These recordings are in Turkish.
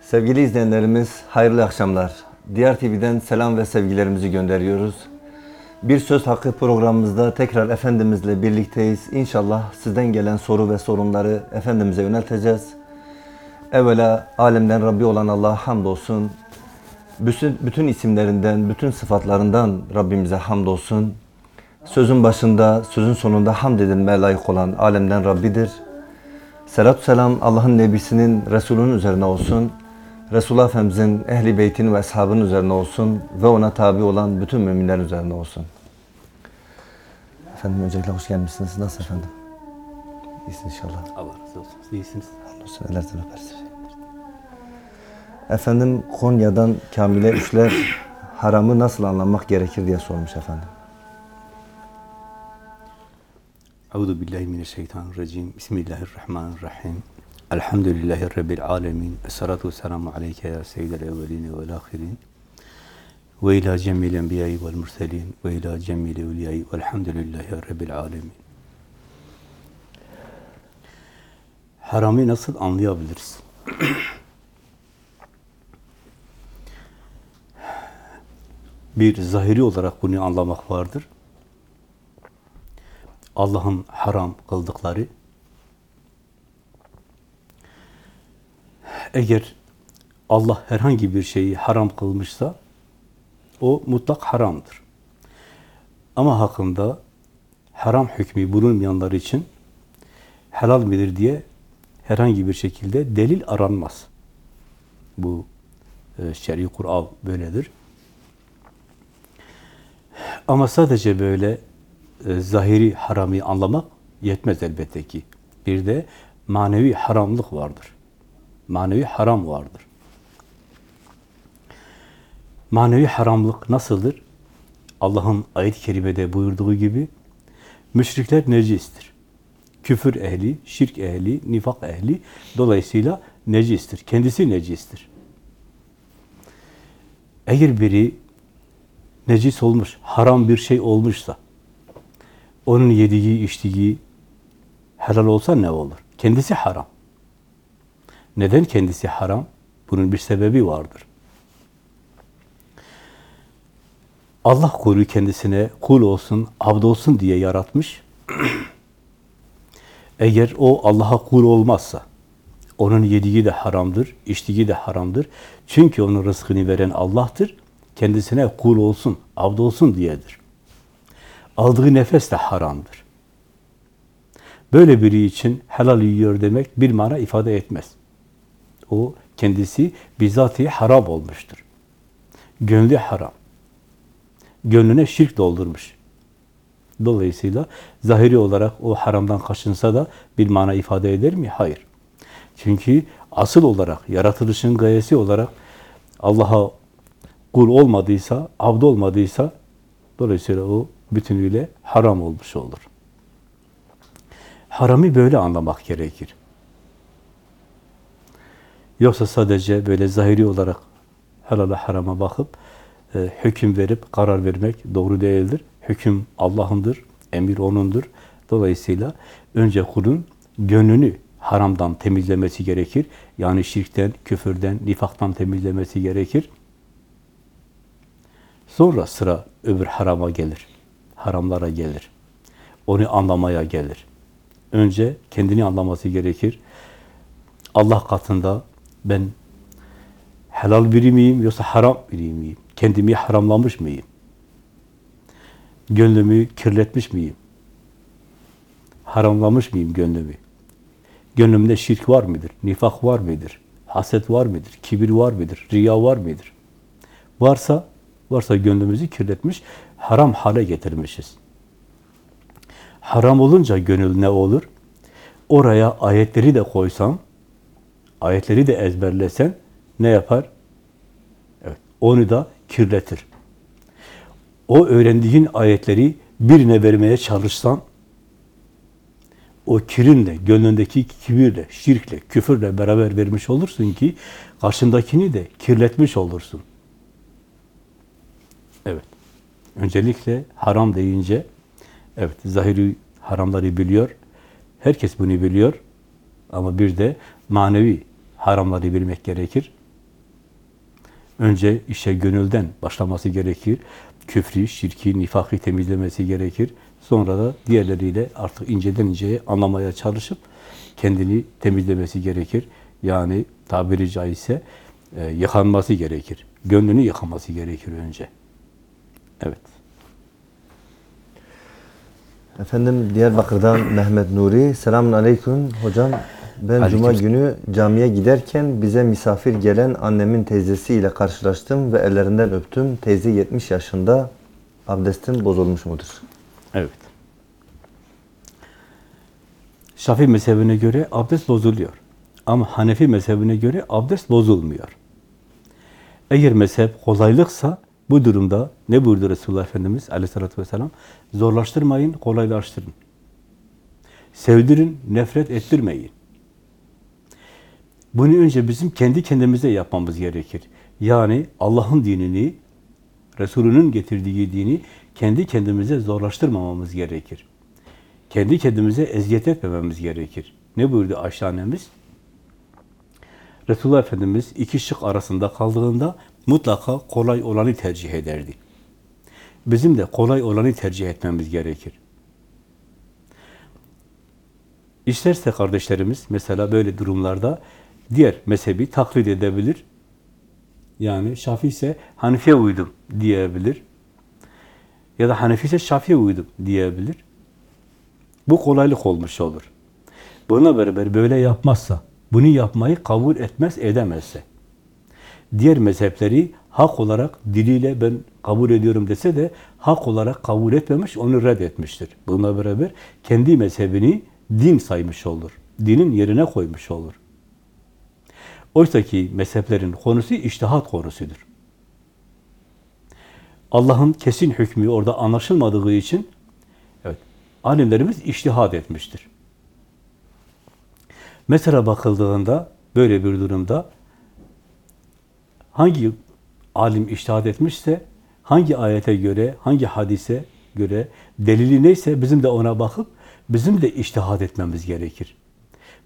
Sevgili izleyenlerimiz, hayırlı akşamlar. Diğer TV'den selam ve sevgilerimizi gönderiyoruz. Bir Söz Hakkı programımızda tekrar Efendimizle birlikteyiz. İnşallah sizden gelen soru ve sorunları Efendimiz'e yönelteceğiz. Evvela alemden Rabbi olan Allah'a hamdolsun. Bütün, bütün isimlerinden, bütün sıfatlarından Rabbimize hamdolsun. Sözün başında, sözün sonunda hamd edilmeye layık olan alemden Rabbidir. Selatü selam Allah'ın Nebisinin, Resulünün üzerine olsun. Resulullah Efendimizin ehli beytin ve ashabının üzerine olsun ve ona tabi olan bütün müminlerin üzerine olsun. Efendim öncelikle hoş gelmişsiniz. Nasıl efendim? İyisiniz inşallah. Allah razı olsun. Siz iyisiniz. Hamdolsun. Ellerinizden öperiz. Efendim Konya'dan Kamile Üçler haramı nasıl anlamak gerekir diye sormuş efendim. Euzu billahi mineşşeytanirracim. Bismillahirrahmanirrahim. Elhamdülillahi rabbil alamin. Essalatu vesselamu aleyke ya seyyidel evvelin ve'l ahirin. Ve ila cemil enbiya'i ve'l murselin ve ila cemil evliya'i ve'lhamdülillahi rabbil alamin. Haramı nasıl anlayabiliriz? Bir zahiri olarak bunu anlamak vardır. Allah'ın haram kıldıkları eğer Allah herhangi bir şeyi haram kılmışsa o mutlak haramdır. Ama hakkında haram hükmü bulunmayanlar için helal midir diye herhangi bir şekilde delil aranmaz. Bu e, şer'i Kur'an böyledir. Ama sadece böyle e, zahiri harami anlamak yetmez elbette ki. Bir de manevi haramlık vardır. Manevi haram vardır. Manevi haramlık nasıldır? Allah'ın ayet-i kerimede buyurduğu gibi müşrikler necistir. Küfür ehli, şirk ehli, nifak ehli dolayısıyla necistir. Kendisi necistir. Eğer biri necis olmuş, haram bir şey olmuşsa, onun yediği, içtiği helal olsa ne olur? Kendisi haram. Neden kendisi haram? Bunun bir sebebi vardır. Allah kulü kendisine kul olsun, abd olsun diye yaratmış. Eğer o Allah'a kul olmazsa, onun yediği de haramdır, içtiği de haramdır. Çünkü onun rızkını veren Allah'tır. Kendisine kul olsun, abd olsun diyedir. Aldığı nefes de haramdır. Böyle biri için helal yiyor demek bir mana ifade etmez. O kendisi bizatihi haram olmuştur. Gönlü haram. Gönlüne şirk doldurmuş. Dolayısıyla zahiri olarak o haramdan kaçınsa da bir mana ifade eder mi? Hayır. Çünkü asıl olarak, yaratılışın gayesi olarak Allah'a kul olmadıysa, abd olmadıysa dolayısıyla o bütünüyle haram olmuş olur. Haramı böyle anlamak gerekir. Yoksa sadece böyle zahiri olarak helala harama bakıp e, hüküm verip karar vermek doğru değildir. Hüküm Allah'ındır, emir O'nundur. Dolayısıyla önce kulun gönlünü haramdan temizlemesi gerekir. Yani şirkten, küfürden, nifaktan temizlemesi gerekir. Sonra sıra öbür harama gelir. Haramlara gelir. Onu anlamaya gelir. Önce kendini anlaması gerekir. Allah katında ben helal biri miyim yoksa haram biri miyim? Kendimi haramlamış mıyım? Gönlümü kirletmiş miyim? Haramlamış mıyım gönlümü? Gönlümde şirk var mıdır? Nifak var mıdır? Haset var mıdır? Kibir var mıdır? Riya var mıdır? Varsa, varsa gönlümüzü kirletmiş, haram hale getirmişiz. Haram olunca gönül ne olur? Oraya ayetleri de koysan, ayetleri de ezberlesen ne yapar? Evet, onu da kirletir. O öğrendiğin ayetleri birine vermeye çalışsan, o kirinle, gönlündeki kibirle, şirkle, küfürle beraber vermiş olursun ki karşındakini de kirletmiş olursun. Evet. Öncelikle haram deyince evet zahiri haramları biliyor. Herkes bunu biliyor. Ama bir de manevi haramları bilmek gerekir. Önce işe gönülden başlaması gerekir. Küfrü, şirki, nifakı temizlemesi gerekir. Sonra da diğerleriyle artık inceden inceye anlamaya çalışıp kendini temizlemesi gerekir. Yani tabiri caizse e, yıkanması gerekir. Gönlünü yıkaması gerekir önce. Evet. Efendim Diyarbakır'dan Mehmet Nuri. Selamun Aleyküm. Hocam ben Cuma günü camiye giderken bize misafir gelen annemin teyzesiyle karşılaştım ve ellerinden öptüm. Teyze 70 yaşında. Abdestim bozulmuş mudur? Evet. Şafii mezhebine göre abdest bozuluyor. Ama Hanefi mezhebine göre abdest bozulmuyor. Eğer mezhep kolaylıksa bu durumda ne buyurdu Resulullah Efendimiz aleyhissalatü vesselam? Zorlaştırmayın, kolaylaştırın. Sevdirin, nefret ettirmeyin. Bunu önce bizim kendi kendimize yapmamız gerekir. Yani Allah'ın dinini, Resulünün getirdiği dini kendi kendimize zorlaştırmamamız gerekir. Kendi kendimize eziyet etmememiz gerekir. Ne buyurdu Ayşe annemiz? Resulullah Efendimiz iki şık arasında kaldığında mutlaka kolay olanı tercih ederdi. Bizim de kolay olanı tercih etmemiz gerekir. İsterse kardeşlerimiz mesela böyle durumlarda diğer mezhebi taklit edebilir. Yani Şafi ise Hanefi'ye uydum diyebilir. Ya da Hanefi ise Şafi'ye uydum diyebilir. Bu kolaylık olmuş olur. Buna beraber böyle yapmazsa, bunu yapmayı kabul etmez, edemezse, diğer mezhepleri hak olarak diliyle ben kabul ediyorum dese de hak olarak kabul etmemiş, onu reddetmiştir. Bununla beraber kendi mezhebini din saymış olur. Dinin yerine koymuş olur. Oysa ki mezheplerin konusu iştihat konusudur. Allah'ın kesin hükmü orada anlaşılmadığı için evet, alimlerimiz iştihad etmiştir. Mesela bakıldığında böyle bir durumda hangi alim iştihad etmişse, hangi ayete göre, hangi hadise göre delili neyse bizim de ona bakıp bizim de iştihad etmemiz gerekir.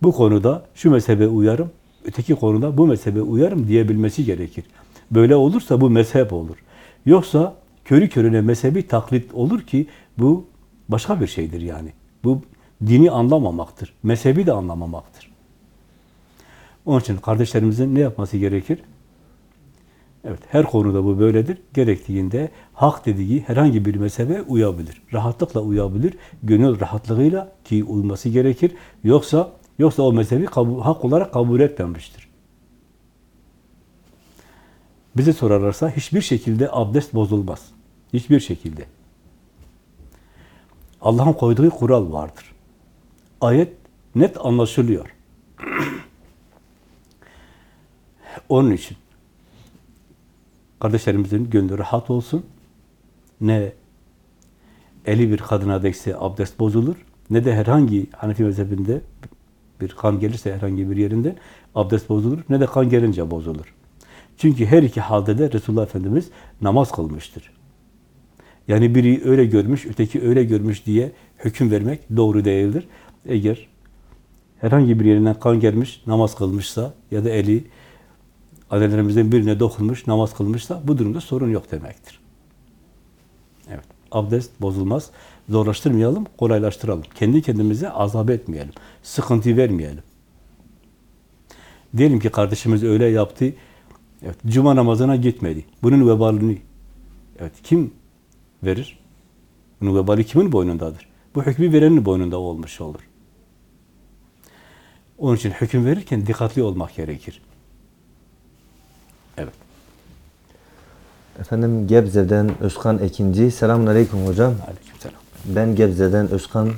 Bu konuda şu mezhebe uyarım, öteki konuda bu mezhebe uyarım diyebilmesi gerekir. Böyle olursa bu mezhep olur. Yoksa körü körüne mezhebi taklit olur ki bu başka bir şeydir yani. Bu dini anlamamaktır. Mezhebi de anlamamaktır. Onun için kardeşlerimizin ne yapması gerekir? Evet, her konuda bu böyledir. Gerektiğinde hak dediği herhangi bir mezhebe uyabilir. Rahatlıkla uyabilir. Gönül rahatlığıyla ki uyması gerekir. Yoksa yoksa o mezhebi kabul, hak olarak kabul etmemiştir. Bize sorarlarsa hiçbir şekilde abdest bozulmaz. Hiçbir şekilde. Allah'ın koyduğu kural vardır. Ayet net anlaşılıyor. Onun için kardeşlerimizin gönlü rahat olsun. Ne eli bir kadına değse abdest bozulur, ne de herhangi Hanefi mezhebinde bir kan gelirse herhangi bir yerinde abdest bozulur, ne de kan gelince bozulur. Çünkü her iki halde de Resulullah Efendimiz namaz kılmıştır. Yani biri öyle görmüş, öteki öyle görmüş diye hüküm vermek doğru değildir. Eğer herhangi bir yerinden kan gelmiş, namaz kılmışsa ya da eli adelerimizden birine dokunmuş, namaz kılmışsa bu durumda sorun yok demektir. Evet, abdest bozulmaz. Zorlaştırmayalım, kolaylaştıralım. Kendi kendimize azap etmeyelim. Sıkıntı vermeyelim. Diyelim ki kardeşimiz öyle yaptı, evet, cuma namazına gitmedi. Bunun vebalini evet, kim verir? Bunun vebali kimin boynundadır? Bu hükmü verenin boynunda olmuş olur. Onun için hüküm verirken dikkatli olmak gerekir. Evet. Efendim Gebze'den Özkan Ekinci. Selamun Aleyküm hocam. Aleykümselam. Ben Gebze'den Özkan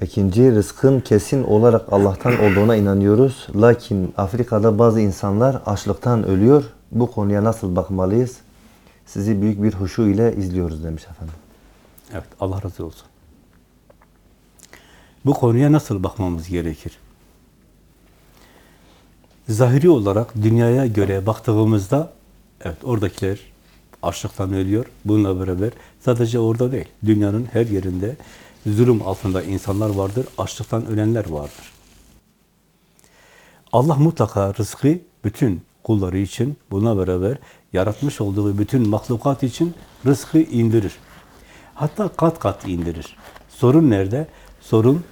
Ekinci. Rızkın kesin olarak Allah'tan olduğuna inanıyoruz. Lakin Afrika'da bazı insanlar açlıktan ölüyor. Bu konuya nasıl bakmalıyız? Sizi büyük bir huşu ile izliyoruz demiş efendim. Evet, Allah razı olsun. Bu konuya nasıl bakmamız gerekir? Zahiri olarak dünyaya göre baktığımızda, evet oradakiler açlıktan ölüyor. Bununla beraber sadece orada değil, dünyanın her yerinde zulüm altında insanlar vardır, açlıktan ölenler vardır. Allah mutlaka rızkı bütün kulları için, buna beraber yaratmış olduğu bütün mahlukat için rızkı indirir. Hatta kat kat indirir. Sorun nerede? Sorun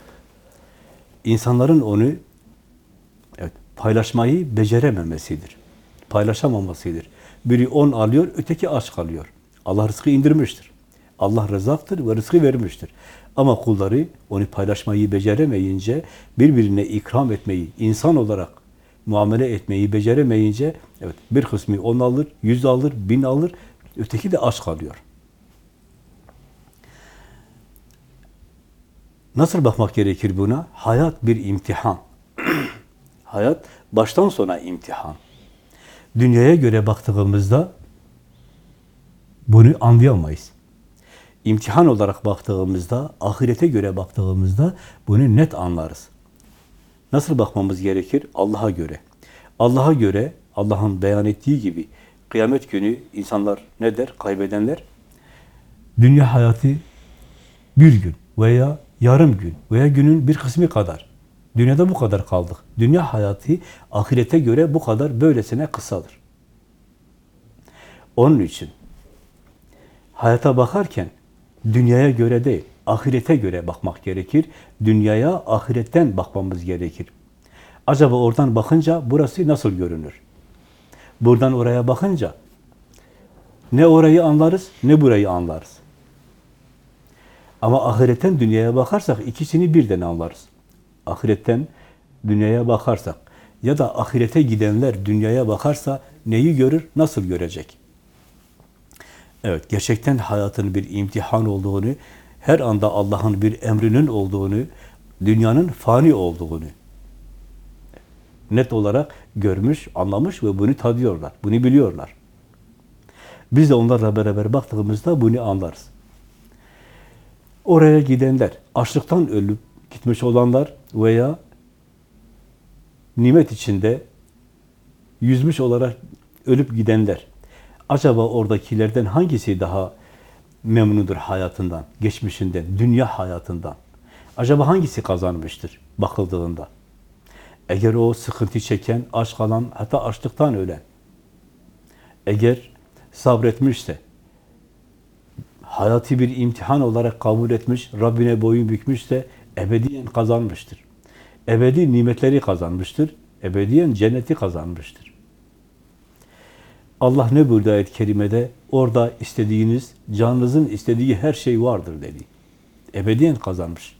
insanların onu evet, paylaşmayı becerememesidir. Paylaşamamasıdır. Biri on alıyor, öteki aç kalıyor. Allah rızkı indirmiştir. Allah rızaktır ve rızkı vermiştir. Ama kulları onu paylaşmayı beceremeyince, birbirine ikram etmeyi, insan olarak muamele etmeyi beceremeyince, evet bir kısmı on alır, yüz alır, bin alır, öteki de aç kalıyor. Nasıl bakmak gerekir buna? Hayat bir imtihan. Hayat baştan sona imtihan. Dünyaya göre baktığımızda bunu anlayamayız. İmtihan olarak baktığımızda, ahirete göre baktığımızda bunu net anlarız. Nasıl bakmamız gerekir? Allah'a göre. Allah'a göre, Allah'ın beyan ettiği gibi kıyamet günü insanlar ne der? Kaybedenler dünya hayatı bir gün veya yarım gün veya günün bir kısmı kadar. Dünyada bu kadar kaldık. Dünya hayatı ahirete göre bu kadar böylesine kısadır. Onun için hayata bakarken dünyaya göre değil, ahirete göre bakmak gerekir. Dünyaya ahiretten bakmamız gerekir. Acaba oradan bakınca burası nasıl görünür? Buradan oraya bakınca ne orayı anlarız ne burayı anlarız. Ama ahiretten dünyaya bakarsak ikisini birden anlarız. Ahiretten dünyaya bakarsak ya da ahirete gidenler dünyaya bakarsa neyi görür, nasıl görecek? Evet, gerçekten hayatın bir imtihan olduğunu, her anda Allah'ın bir emrinin olduğunu, dünyanın fani olduğunu net olarak görmüş, anlamış ve bunu tadıyorlar, bunu biliyorlar. Biz de onlarla beraber baktığımızda bunu anlarız. Oraya gidenler, açlıktan ölüp gitmiş olanlar veya nimet içinde yüzmüş olarak ölüp gidenler, acaba oradakilerden hangisi daha memnundur hayatından, geçmişinden, dünya hayatından? Acaba hangisi kazanmıştır bakıldığında? Eğer o sıkıntı çeken, aç kalan, hatta açlıktan ölen, eğer sabretmişse, hayatı bir imtihan olarak kabul etmiş, Rabbine boyun bükmüşse ebediyen kazanmıştır. Ebedi nimetleri kazanmıştır. Ebediyen cenneti kazanmıştır. Allah ne buyurdu ayet-i kerimede? Orada istediğiniz, canınızın istediği her şey vardır dedi. Ebediyen kazanmış.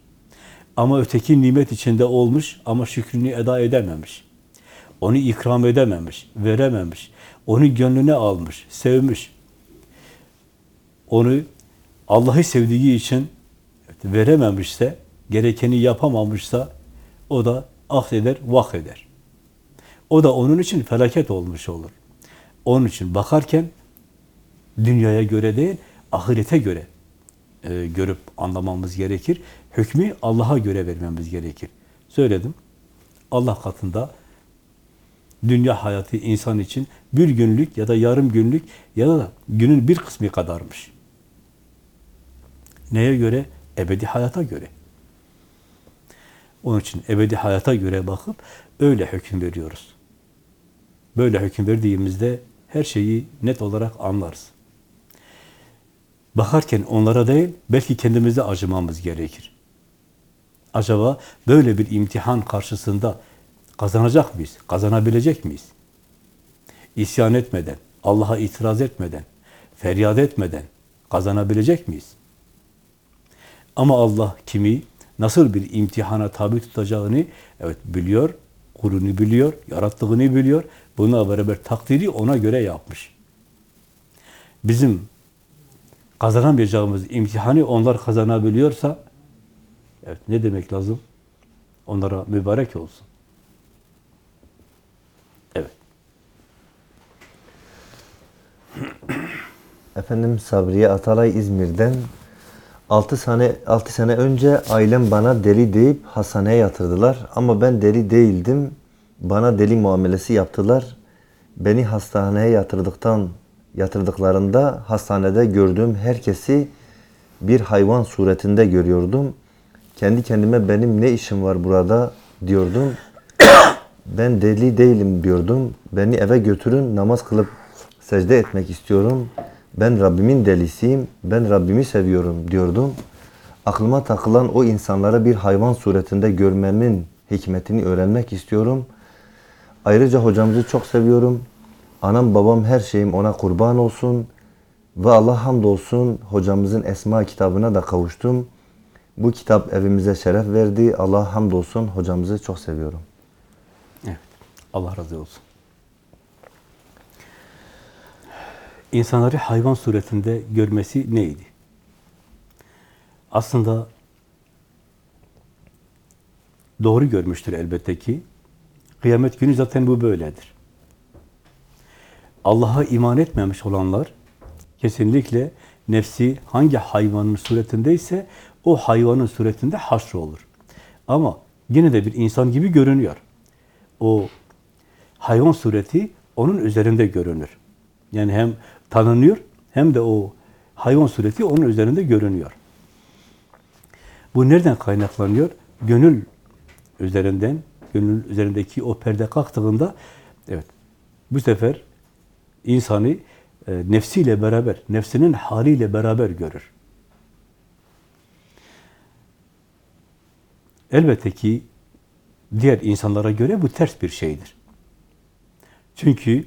Ama öteki nimet içinde olmuş ama şükrünü eda edememiş. Onu ikram edememiş, verememiş. Onu gönlüne almış, sevmiş. Onu Allah'ı sevdiği için verememişse, gerekeni yapamamışsa o da ahdeder, vak eder. O da onun için felaket olmuş olur. Onun için bakarken dünyaya göre değil, ahirete göre e, görüp anlamamız gerekir. Hükmü Allah'a göre vermemiz gerekir. Söyledim. Allah katında dünya hayatı insan için bir günlük ya da yarım günlük ya da günün bir kısmı kadarmış. Neye göre? Ebedi hayata göre. Onun için ebedi hayata göre bakıp öyle hüküm veriyoruz. Böyle hüküm verdiğimizde her şeyi net olarak anlarız. Bakarken onlara değil, belki kendimize acımamız gerekir. Acaba böyle bir imtihan karşısında kazanacak mıyız? Kazanabilecek miyiz? İsyan etmeden, Allah'a itiraz etmeden, feryat etmeden kazanabilecek miyiz? Ama Allah kimi nasıl bir imtihana tabi tutacağını evet biliyor, kulunu biliyor, yarattığını biliyor. Buna beraber takdiri ona göre yapmış. Bizim kazanamayacağımız imtihanı onlar kazanabiliyorsa evet ne demek lazım? Onlara mübarek olsun. Evet. Efendim Sabriye Atalay İzmir'den 6 sene 6 sene önce ailem bana deli deyip hastaneye yatırdılar ama ben deli değildim. Bana deli muamelesi yaptılar. Beni hastaneye yatırdıktan yatırdıklarında hastanede gördüğüm herkesi bir hayvan suretinde görüyordum. Kendi kendime benim ne işim var burada diyordum. Ben deli değilim diyordum. Beni eve götürün namaz kılıp secde etmek istiyorum. Ben Rabbimin delisiyim. Ben Rabbimi seviyorum diyordum. Aklıma takılan o insanlara bir hayvan suretinde görmemin hikmetini öğrenmek istiyorum. Ayrıca hocamızı çok seviyorum. Anam babam her şeyim ona kurban olsun. Ve Allah hamdolsun hocamızın Esma kitabına da kavuştum. Bu kitap evimize şeref verdi. Allah hamdolsun hocamızı çok seviyorum. Evet. Allah razı olsun. İnsanları hayvan suretinde görmesi neydi? Aslında doğru görmüştür elbette ki. Kıyamet günü zaten bu böyledir. Allah'a iman etmemiş olanlar kesinlikle nefsi hangi hayvanın suretindeyse o hayvanın suretinde haşr olur. Ama yine de bir insan gibi görünüyor. O hayvan sureti onun üzerinde görünür. Yani hem tanınıyor hem de o hayvan sureti onun üzerinde görünüyor. Bu nereden kaynaklanıyor? Gönül üzerinden, gönül üzerindeki o perde kalktığında evet bu sefer insanı e, nefsiyle beraber, nefsinin haliyle beraber görür. Elbette ki diğer insanlara göre bu ters bir şeydir. Çünkü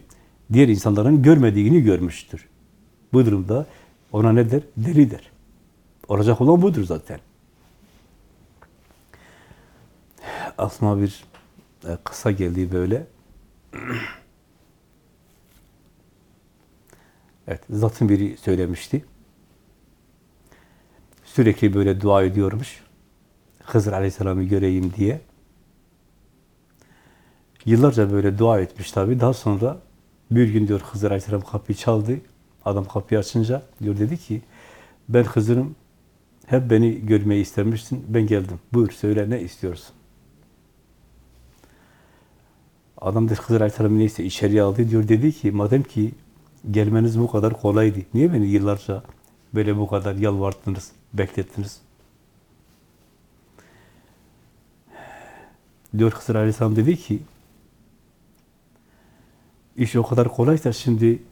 diğer insanların görmediğini görmüştür. Bu durumda ona ne der? Deli der. Olacak olan budur zaten. Aklıma bir kısa geldi böyle. Evet, zatın biri söylemişti. Sürekli böyle dua ediyormuş. Hızır Aleyhisselam'ı göreyim diye. Yıllarca böyle dua etmiş tabi. Daha sonra bir gün diyor Hızır Aleyhisselam kapıyı çaldı. Adam kapıyı açınca diyor dedi ki ben Hızır'ım hep beni görmeyi istemişsin. Ben geldim. Buyur söyle ne istiyorsun? Adam da Hızır Aleyhisselam neyse içeriye aldı diyor. Dedi ki madem ki gelmeniz bu kadar kolaydı. Niye beni yıllarca böyle bu kadar yalvardınız, beklettiniz? Diyor Hızır Aleyhisselam dedi ki iş o kadar kolaysa şimdi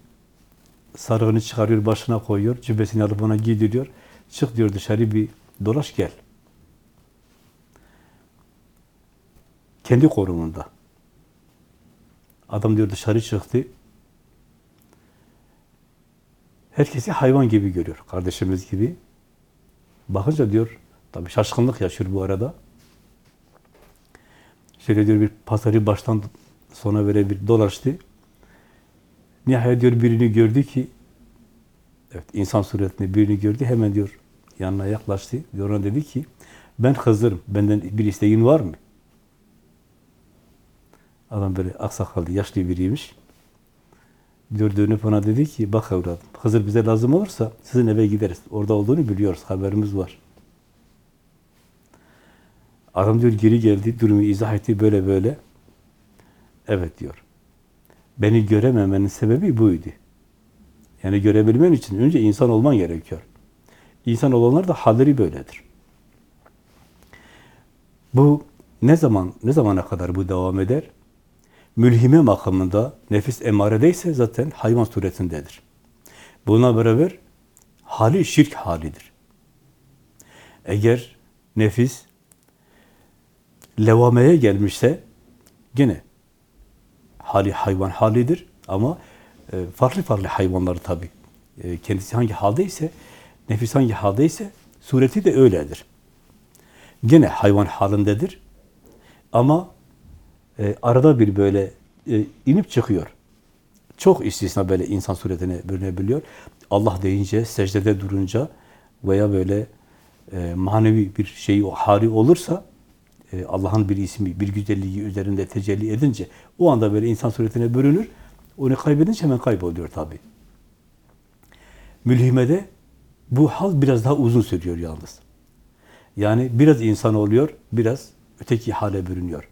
sarığını çıkarıyor, başına koyuyor, cübbesini alıp ona giydiriyor. Çık diyor dışarı bir dolaş gel. Kendi korumunda. Adam diyor dışarı çıktı. Herkesi hayvan gibi görüyor, kardeşimiz gibi. Bakınca diyor, tabii şaşkınlık yaşıyor bu arada. Şöyle diyor bir pazarı baştan sona böyle bir dolaştı. Nihayet diyor birini gördü ki, evet insan suretinde birini gördü, hemen diyor yanına yaklaştı. Diyor ona dedi ki, ben Hızır'ım, benden bir isteğin var mı? Adam böyle aksakallı, yaşlı biriymiş. Diyor dönüp ona dedi ki, bak evladım, Hızır bize lazım olursa sizin eve gideriz. Orada olduğunu biliyoruz, haberimiz var. Adam diyor geri geldi, durumu izah etti böyle böyle. Evet diyor. Beni görememenin sebebi buydu. Yani görebilmen için önce insan olman gerekiyor. İnsan olanlar da halleri böyledir. Bu ne zaman ne zamana kadar bu devam eder? Mülhime makamında nefis emaredeyse zaten hayvan suretindedir. Buna beraber hali şirk halidir. Eğer nefis levameye gelmişse gene hali hayvan halidir ama e, farklı farklı hayvanları tabi. E, kendisi hangi haldeyse, nefis hangi haldeyse sureti de öyledir. Gene hayvan halindedir ama e, arada bir böyle e, inip çıkıyor. Çok istisna böyle insan suretine bürünebiliyor. Allah deyince, secdede durunca veya böyle e, manevi bir şey o hali olursa e, Allah'ın bir ismi, bir güzelliği üzerinde tecelli edince o anda böyle insan suretine bürünür. Onu kaybedince hemen kayboluyor tabi. Mülhimede bu hal biraz daha uzun sürüyor yalnız. Yani biraz insan oluyor, biraz öteki hale bürünüyor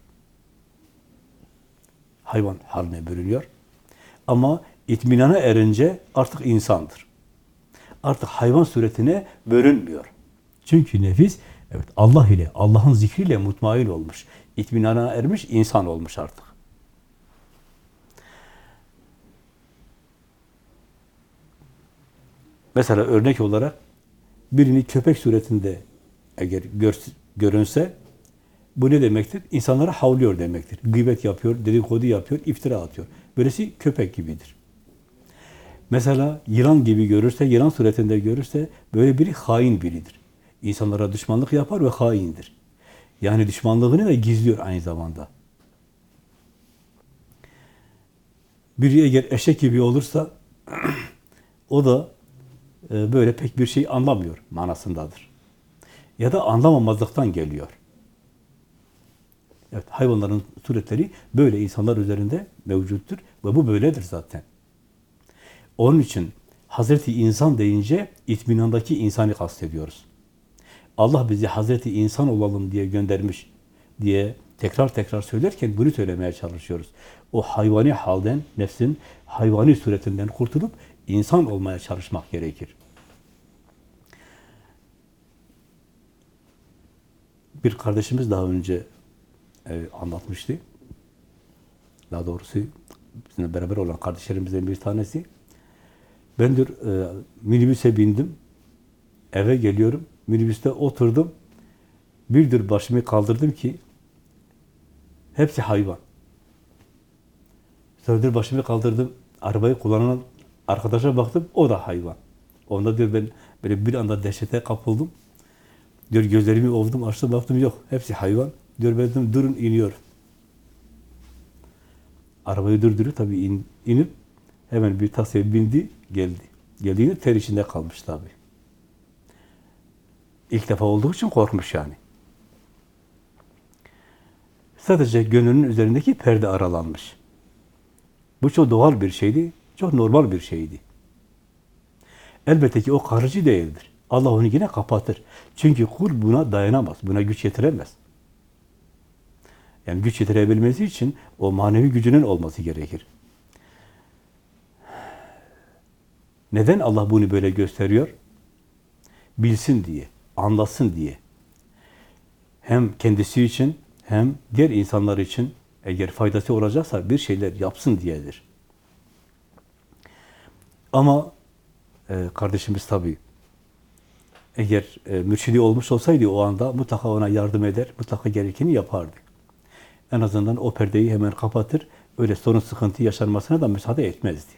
hayvan haline bürünüyor. Ama itminana erince artık insandır. Artık hayvan suretine bölünmüyor. Çünkü nefis evet Allah ile, Allah'ın zikriyle mutmain olmuş. İtminana ermiş, insan olmuş artık. Mesela örnek olarak birini köpek suretinde eğer gör, görünse bu ne demektir? İnsanlara havlıyor demektir. Gıybet yapıyor, dedikodu yapıyor, iftira atıyor. Böylesi köpek gibidir. Mesela yılan gibi görürse, yılan suretinde görürse böyle biri hain biridir. İnsanlara düşmanlık yapar ve haindir. Yani düşmanlığını da gizliyor aynı zamanda. Biri eğer eşek gibi olursa o da e, böyle pek bir şey anlamıyor manasındadır. Ya da anlamamazlıktan geliyor. Evet, hayvanların suretleri böyle insanlar üzerinde mevcuttur ve bu böyledir zaten. Onun için Hazreti insan deyince itminandaki insanı kastediyoruz. Allah bizi Hazreti insan olalım diye göndermiş diye tekrar tekrar söylerken bunu söylemeye çalışıyoruz. O hayvani halden, nefsin hayvani suretinden kurtulup insan olmaya çalışmak gerekir. Bir kardeşimiz daha önce e, anlatmıştı. Daha doğrusu bizimle beraber olan kardeşlerimizden bir tanesi. Ben diyor e, minibüse bindim. Eve geliyorum. Minibüste oturdum. Birdir başımı kaldırdım ki hepsi hayvan. Sonra başımı kaldırdım. Arabayı kullanan arkadaşa baktım. O da hayvan. Onda diyor ben böyle bir anda dehşete kapıldım. Diyor gözlerimi ovdum, açtım, baktım yok. Hepsi hayvan. Dedim durun iniyor. Arabayı durduruyor tabii in, inip hemen bir taksiye bindi, geldi. Geldiğinde ter içinde kalmış tabii. İlk defa olduğu için korkmuş yani. Sadece gönlünün üzerindeki perde aralanmış. Bu çok doğal bir şeydi, çok normal bir şeydi. Elbette ki o kalıcı değildir. Allah onu yine kapatır. Çünkü kul buna dayanamaz, buna güç yetiremez. Yani güç yetirebilmesi için o manevi gücünün olması gerekir. Neden Allah bunu böyle gösteriyor? Bilsin diye, anlasın diye. Hem kendisi için hem diğer insanlar için eğer faydası olacaksa bir şeyler yapsın diyedir. Ama e, kardeşimiz tabii eğer e, mürşidi olmuş olsaydı o anda mutlaka ona yardım eder, mutlaka gerekeni yapardı. En azından o perdeyi hemen kapatır, öyle sorun sıkıntı yaşanmasına da müsaade etmezdi.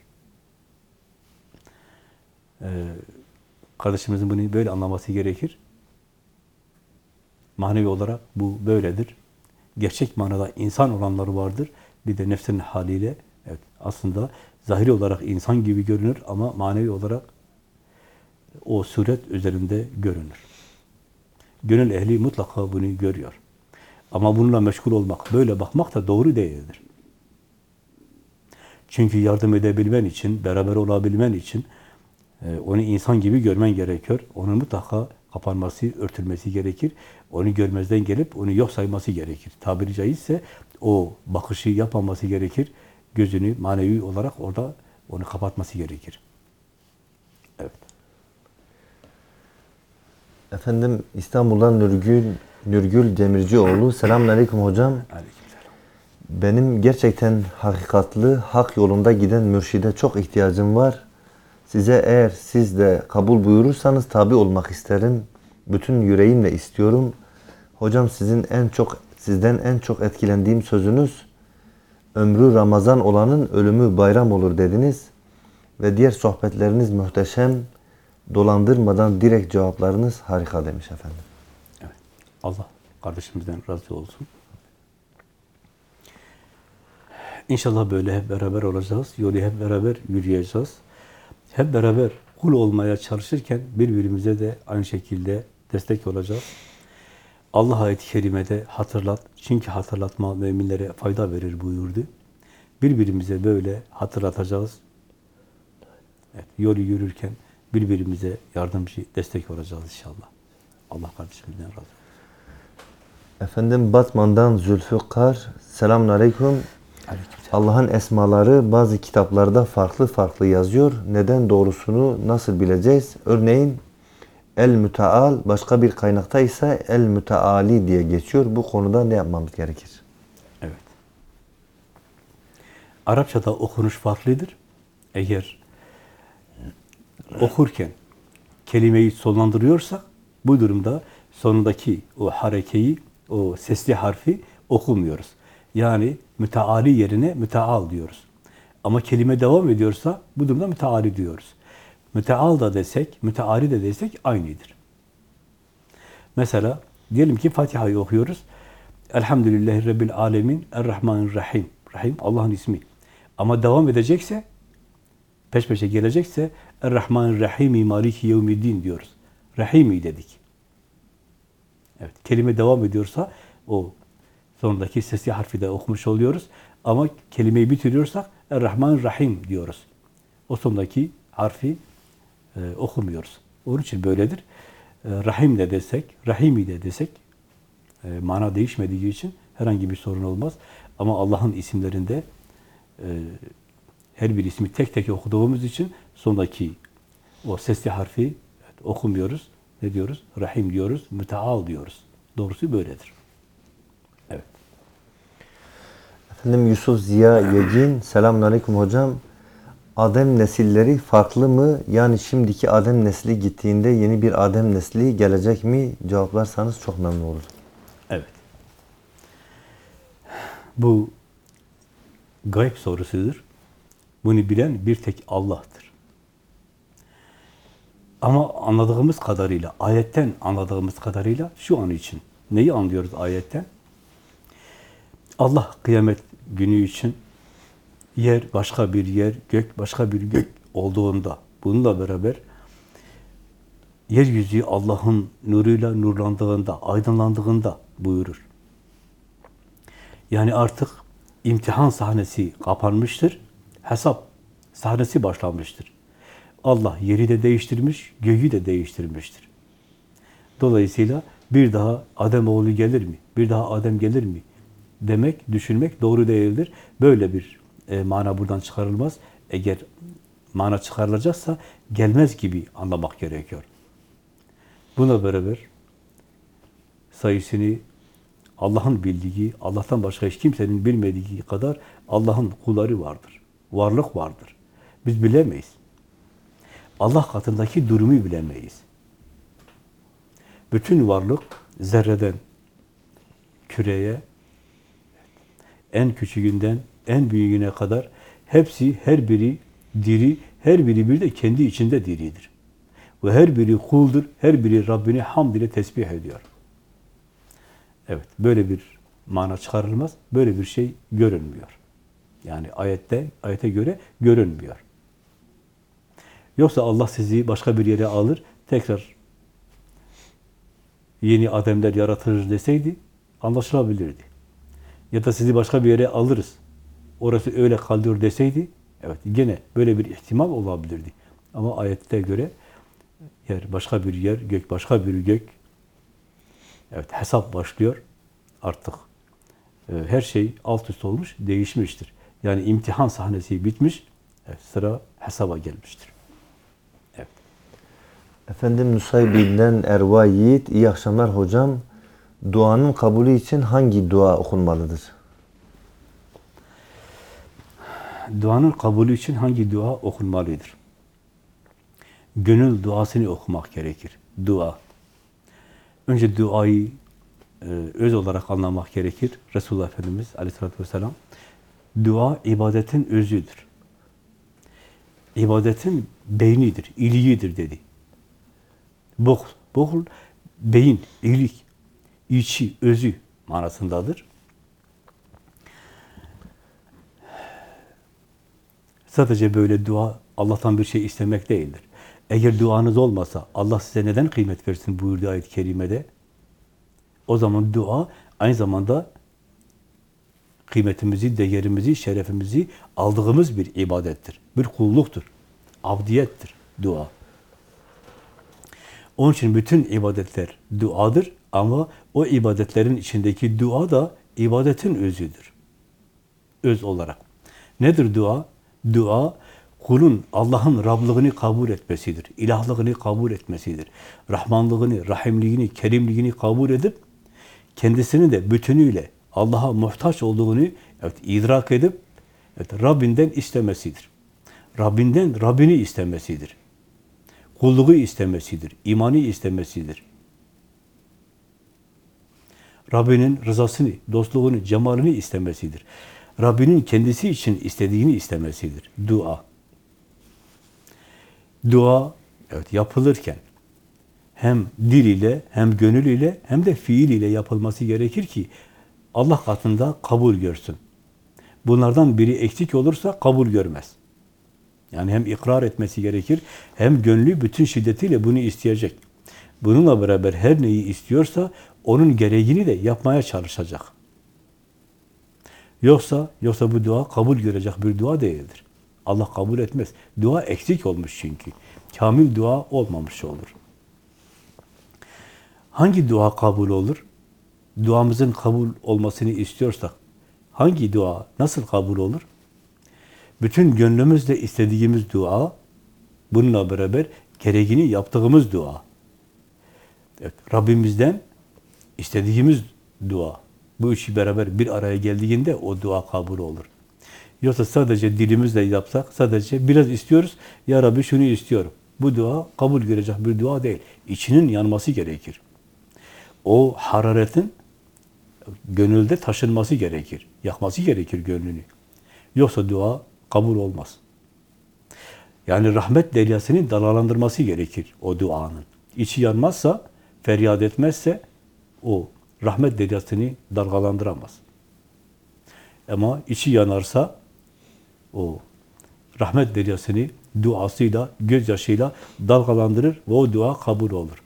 Ee, kardeşimizin bunu böyle anlaması gerekir. Manevi olarak bu böyledir. Gerçek manada insan olanları vardır. Bir de nefsinin haliyle evet, aslında zahiri olarak insan gibi görünür ama manevi olarak o suret üzerinde görünür. Gönül ehli mutlaka bunu görüyor. Ama bununla meşgul olmak, böyle bakmak da doğru değildir. Çünkü yardım edebilmen için, beraber olabilmen için e, onu insan gibi görmen gerekiyor. Onun mutlaka kapanması, örtülmesi gerekir. Onu görmezden gelip onu yok sayması gerekir. Tabiri caizse o bakışı yapmaması gerekir. Gözünü manevi olarak orada onu kapatması gerekir. Evet. Efendim İstanbul'dan Nurgül, Nurgül Demircioğlu. Selamünaleyküm hocam. Aleykümselam. Benim gerçekten hakikatli, hak yolunda giden mürşide çok ihtiyacım var. Size eğer siz de kabul buyurursanız tabi olmak isterim. Bütün yüreğimle istiyorum. Hocam sizin en çok sizden en çok etkilendiğim sözünüz ömrü Ramazan olanın ölümü bayram olur dediniz ve diğer sohbetleriniz muhteşem. Dolandırmadan direkt cevaplarınız harika demiş efendim. Allah kardeşimizden razı olsun. İnşallah böyle hep beraber olacağız. Yolu hep beraber yürüyeceğiz. Hep beraber kul olmaya çalışırken birbirimize de aynı şekilde destek olacağız. Allah ayet-i kerimede hatırlat. Çünkü hatırlatma müminlere fayda verir buyurdu. Birbirimize böyle hatırlatacağız. Evet, yolu yürürken birbirimize yardımcı, destek olacağız inşallah. Allah kardeşimizden razı olsun. Efendim Batman'dan Zülfikar. Selamun Aleyküm. Aleykümselam. Allah'ın esmaları bazı kitaplarda farklı farklı yazıyor. Neden doğrusunu nasıl bileceğiz? Örneğin El Müteal başka bir kaynakta ise El Müteali diye geçiyor. Bu konuda ne yapmamız gerekir? Evet. Arapçada okunuş farklıdır. Eğer okurken kelimeyi sonlandırıyorsak bu durumda sonundaki o harekeyi, o sesli harfi okumuyoruz. Yani müteali yerine müteal diyoruz. Ama kelime devam ediyorsa bu durumda müteali diyoruz. Müteal da desek, müteali de desek aynıdır. Mesela diyelim ki Fatiha'yı okuyoruz. Elhamdülillahi Rabbil Alemin, Errahmanirrahim. Rahim Allah'ın ismi. Ama devam edecekse, peş peşe gelecekse Errahmanirrahim, Maliki Yevmiddin diyoruz. Rahimi dedik. Evet, kelime devam ediyorsa o sonundaki sesli harfi de okumuş oluyoruz. Ama kelimeyi bitiriyorsak Errahmanirrahim diyoruz. O sondaki harfi e, okumuyoruz. Onun için böyledir. E, Rahim de desek, Rahimi de desek e, mana değişmediği için herhangi bir sorun olmaz. Ama Allah'ın isimlerinde e, her bir ismi tek tek okuduğumuz için sondaki o sesli harfi evet, okumuyoruz. Ne diyoruz? Rahim diyoruz, müteal diyoruz. Doğrusu böyledir. Evet. Efendim Yusuf Ziya Yegin, selamun aleyküm hocam. Adem nesilleri farklı mı? Yani şimdiki Adem nesli gittiğinde yeni bir Adem nesli gelecek mi? Cevaplarsanız çok memnun olurum. Evet. Bu gayb sorusudur. Bunu bilen bir tek Allah'tır. Ama anladığımız kadarıyla, ayetten anladığımız kadarıyla şu an için neyi anlıyoruz ayetten? Allah kıyamet günü için yer başka bir yer, gök başka bir gök olduğunda bununla beraber yeryüzü Allah'ın nuruyla nurlandığında, aydınlandığında buyurur. Yani artık imtihan sahnesi kapanmıştır, hesap sahnesi başlanmıştır. Allah yeri de değiştirmiş, göğü de değiştirmiştir. Dolayısıyla bir daha Adem oğlu gelir mi? Bir daha Adem gelir mi? Demek, düşünmek doğru değildir. Böyle bir e, mana buradan çıkarılmaz. Eğer mana çıkarılacaksa gelmez gibi anlamak gerekiyor. Buna beraber sayısını Allah'ın bildiği, Allah'tan başka hiç kimsenin bilmediği kadar Allah'ın kulları vardır. Varlık vardır. Biz bilemeyiz. Allah katındaki durumu bilemeyiz. Bütün varlık zerreden küreye, en küçüğünden en büyüğüne kadar hepsi, her biri diri, her biri bir de kendi içinde diridir. Ve her biri kuldur, her biri Rabbini hamd ile tesbih ediyor. Evet, böyle bir mana çıkarılmaz, böyle bir şey görünmüyor. Yani ayette, ayete göre görünmüyor. Yoksa Allah sizi başka bir yere alır, tekrar yeni Ademler yaratırız deseydi anlaşılabilirdi. Ya da sizi başka bir yere alırız, orası öyle kalıyor deseydi, evet gene böyle bir ihtimal olabilirdi. Ama ayette göre yer başka bir yer, gök başka bir gök. Evet hesap başlıyor. Artık e, her şey alt üst olmuş, değişmiştir. Yani imtihan sahnesi bitmiş, evet, sıra hesaba gelmiştir. Efendim Nusaybi'den Erva Yiğit, iyi akşamlar hocam. Duanın kabulü için hangi dua okunmalıdır? Duanın kabulü için hangi dua okunmalıdır? Gönül duasını okumak gerekir. Dua. Önce duayı e, öz olarak anlamak gerekir. Resulullah Efendimiz aleyhissalatü vesselam dua ibadetin özüdür. İbadetin beynidir, iliğidir dedi. Bokul, bokul beyin, ilik, içi, özü manasındadır. Sadece böyle dua Allah'tan bir şey istemek değildir. Eğer duanız olmasa Allah size neden kıymet versin buyurdu ayet-i kerimede? O zaman dua aynı zamanda kıymetimizi, değerimizi, şerefimizi aldığımız bir ibadettir. Bir kulluktur. Abdiyettir dua. Onun için bütün ibadetler duadır ama o ibadetlerin içindeki dua da ibadetin özüdür. Öz olarak. Nedir dua? Dua, kulun Allah'ın Rablığını kabul etmesidir. ilahlığını kabul etmesidir. Rahmanlığını, rahimliğini, kerimliğini kabul edip kendisini de bütünüyle Allah'a muhtaç olduğunu evet, idrak edip evet, Rabbinden istemesidir. Rabbinden Rabbini istemesidir. Kulluğu istemesidir, imanı istemesidir. Rabbinin rızasını, dostluğunu, cemalini istemesidir. Rabbinin kendisi için istediğini istemesidir. Dua. Dua evet yapılırken hem dil ile hem gönül ile hem de fiil ile yapılması gerekir ki Allah katında kabul görsün. Bunlardan biri eksik olursa kabul görmez. Yani hem ikrar etmesi gerekir, hem gönlü bütün şiddetiyle bunu isteyecek. Bununla beraber her neyi istiyorsa onun gereğini de yapmaya çalışacak. Yoksa yoksa bu dua kabul görecek bir dua değildir. Allah kabul etmez. Dua eksik olmuş çünkü. Kamil dua olmamış olur. Hangi dua kabul olur? Duamızın kabul olmasını istiyorsak hangi dua nasıl kabul olur? Bütün gönlümüzle istediğimiz dua, bununla beraber gereğini yaptığımız dua. Evet, Rabbimizden istediğimiz dua. Bu üçü beraber bir araya geldiğinde o dua kabul olur. Yoksa sadece dilimizle yapsak, sadece biraz istiyoruz, Ya Rabbi şunu istiyorum. Bu dua kabul görecek bir dua değil. İçinin yanması gerekir. O hararetin gönülde taşınması gerekir. Yakması gerekir gönlünü. Yoksa dua kabul olmaz. Yani rahmet deryasını dalalandırması gerekir o duanın. İçi yanmazsa, feryat etmezse o rahmet deryasını dalgalandıramaz. Ama içi yanarsa o rahmet deryasını duasıyla, gözyaşıyla dalgalandırır ve o dua kabul olur.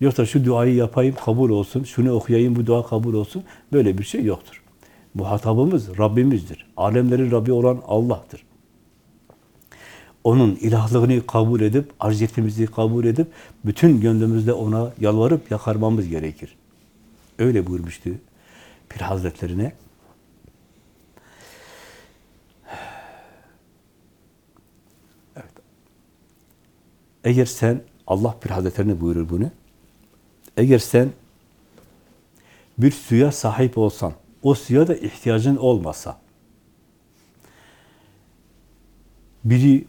Yoksa şu duayı yapayım kabul olsun, şunu okuyayım bu dua kabul olsun. Böyle bir şey yoktur. Muhatabımız Rabbimizdir. Alemlerin Rabbi olan Allah'tır. Onun ilahlığını kabul edip, acziyetimizi kabul edip, bütün gönlümüzde ona yalvarıp yakarmamız gerekir. Öyle buyurmuştu Pir Hazretlerine. Evet. Eğer sen, Allah Pir Hazretlerine buyurur bunu, eğer sen bir suya sahip olsan, o suya da ihtiyacın olmasa, biri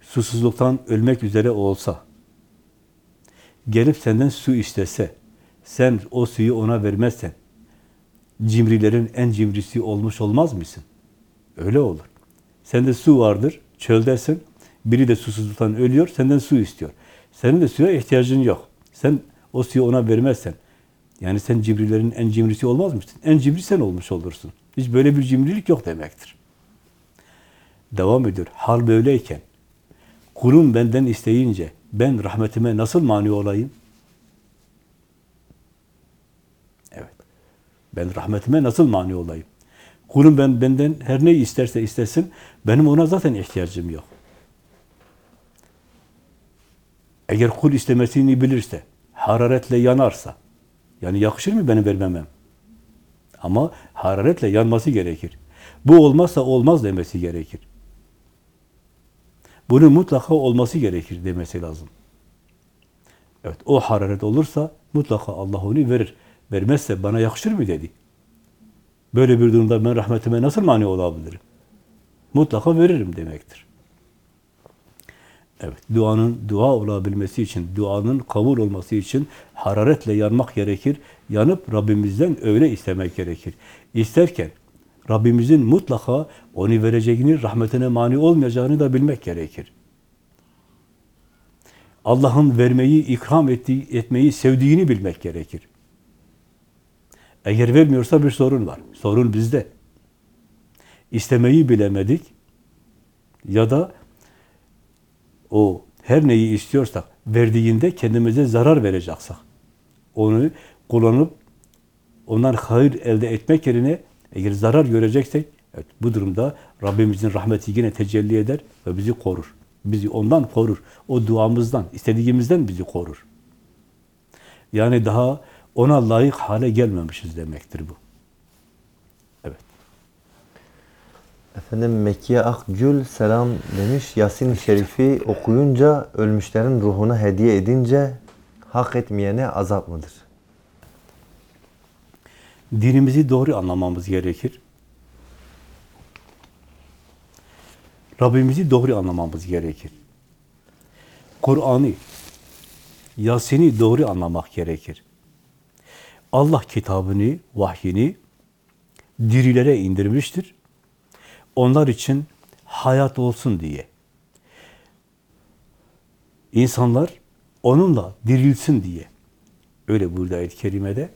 susuzluktan ölmek üzere olsa, gelip senden su istese, sen o suyu ona vermezsen, cimrilerin en cimrisi olmuş olmaz mısın? Öyle olur. Sende su vardır, çöldesin, biri de susuzluktan ölüyor, senden su istiyor. Senin de suya ihtiyacın yok. Sen o suyu ona vermezsen, yani sen cimrilerin en cimrisi olmaz mısın? En cimri sen olmuş olursun. Hiç böyle bir cimrilik yok demektir. Devam ediyor. Hal böyleyken, kulum benden isteyince, ben rahmetime nasıl mani olayım? Evet. Ben rahmetime nasıl mani olayım? Kulum ben benden her neyi isterse istesin, benim ona zaten ihtiyacım yok. Eğer kul istemesini bilirse, hararetle yanarsa, yani yakışır mı benim vermemem? Ama hararetle yanması gerekir. Bu olmazsa olmaz demesi gerekir. Bunun mutlaka olması gerekir demesi lazım. Evet, o hararet olursa mutlaka Allah onu verir. Vermezse bana yakışır mı dedi. Böyle bir durumda ben rahmetime nasıl mani olabilirim? Mutlaka veririm demektir. Evet, duanın dua olabilmesi için, duanın kabul olması için hararetle yanmak gerekir. Yanıp Rabbimizden öyle istemek gerekir. İsterken Rabbimizin mutlaka onu vereceğini, rahmetine mani olmayacağını da bilmek gerekir. Allah'ın vermeyi, ikram ettiği, etmeyi sevdiğini bilmek gerekir. Eğer vermiyorsa bir sorun var. Sorun bizde. İstemeyi bilemedik ya da o her neyi istiyorsak verdiğinde kendimize zarar vereceksek onu kullanıp ondan hayır elde etmek yerine eğer zarar göreceksek evet, bu durumda Rabbimizin rahmeti yine tecelli eder ve bizi korur. Bizi ondan korur. O duamızdan, istediğimizden bizi korur. Yani daha ona layık hale gelmemişiz demektir bu. Efendim Mekiye Akgül selam demiş. Yasin-i Şerif'i okuyunca ölmüşlerin ruhuna hediye edince hak etmeyene azap mıdır? Dinimizi doğru anlamamız gerekir. Rabbimizi doğru anlamamız gerekir. Kur'an'ı, Yasin'i doğru anlamak gerekir. Allah kitabını, vahyini dirilere indirmiştir. Onlar için hayat olsun diye. İnsanlar onunla dirilsin diye. Öyle burada ayet-i kerimede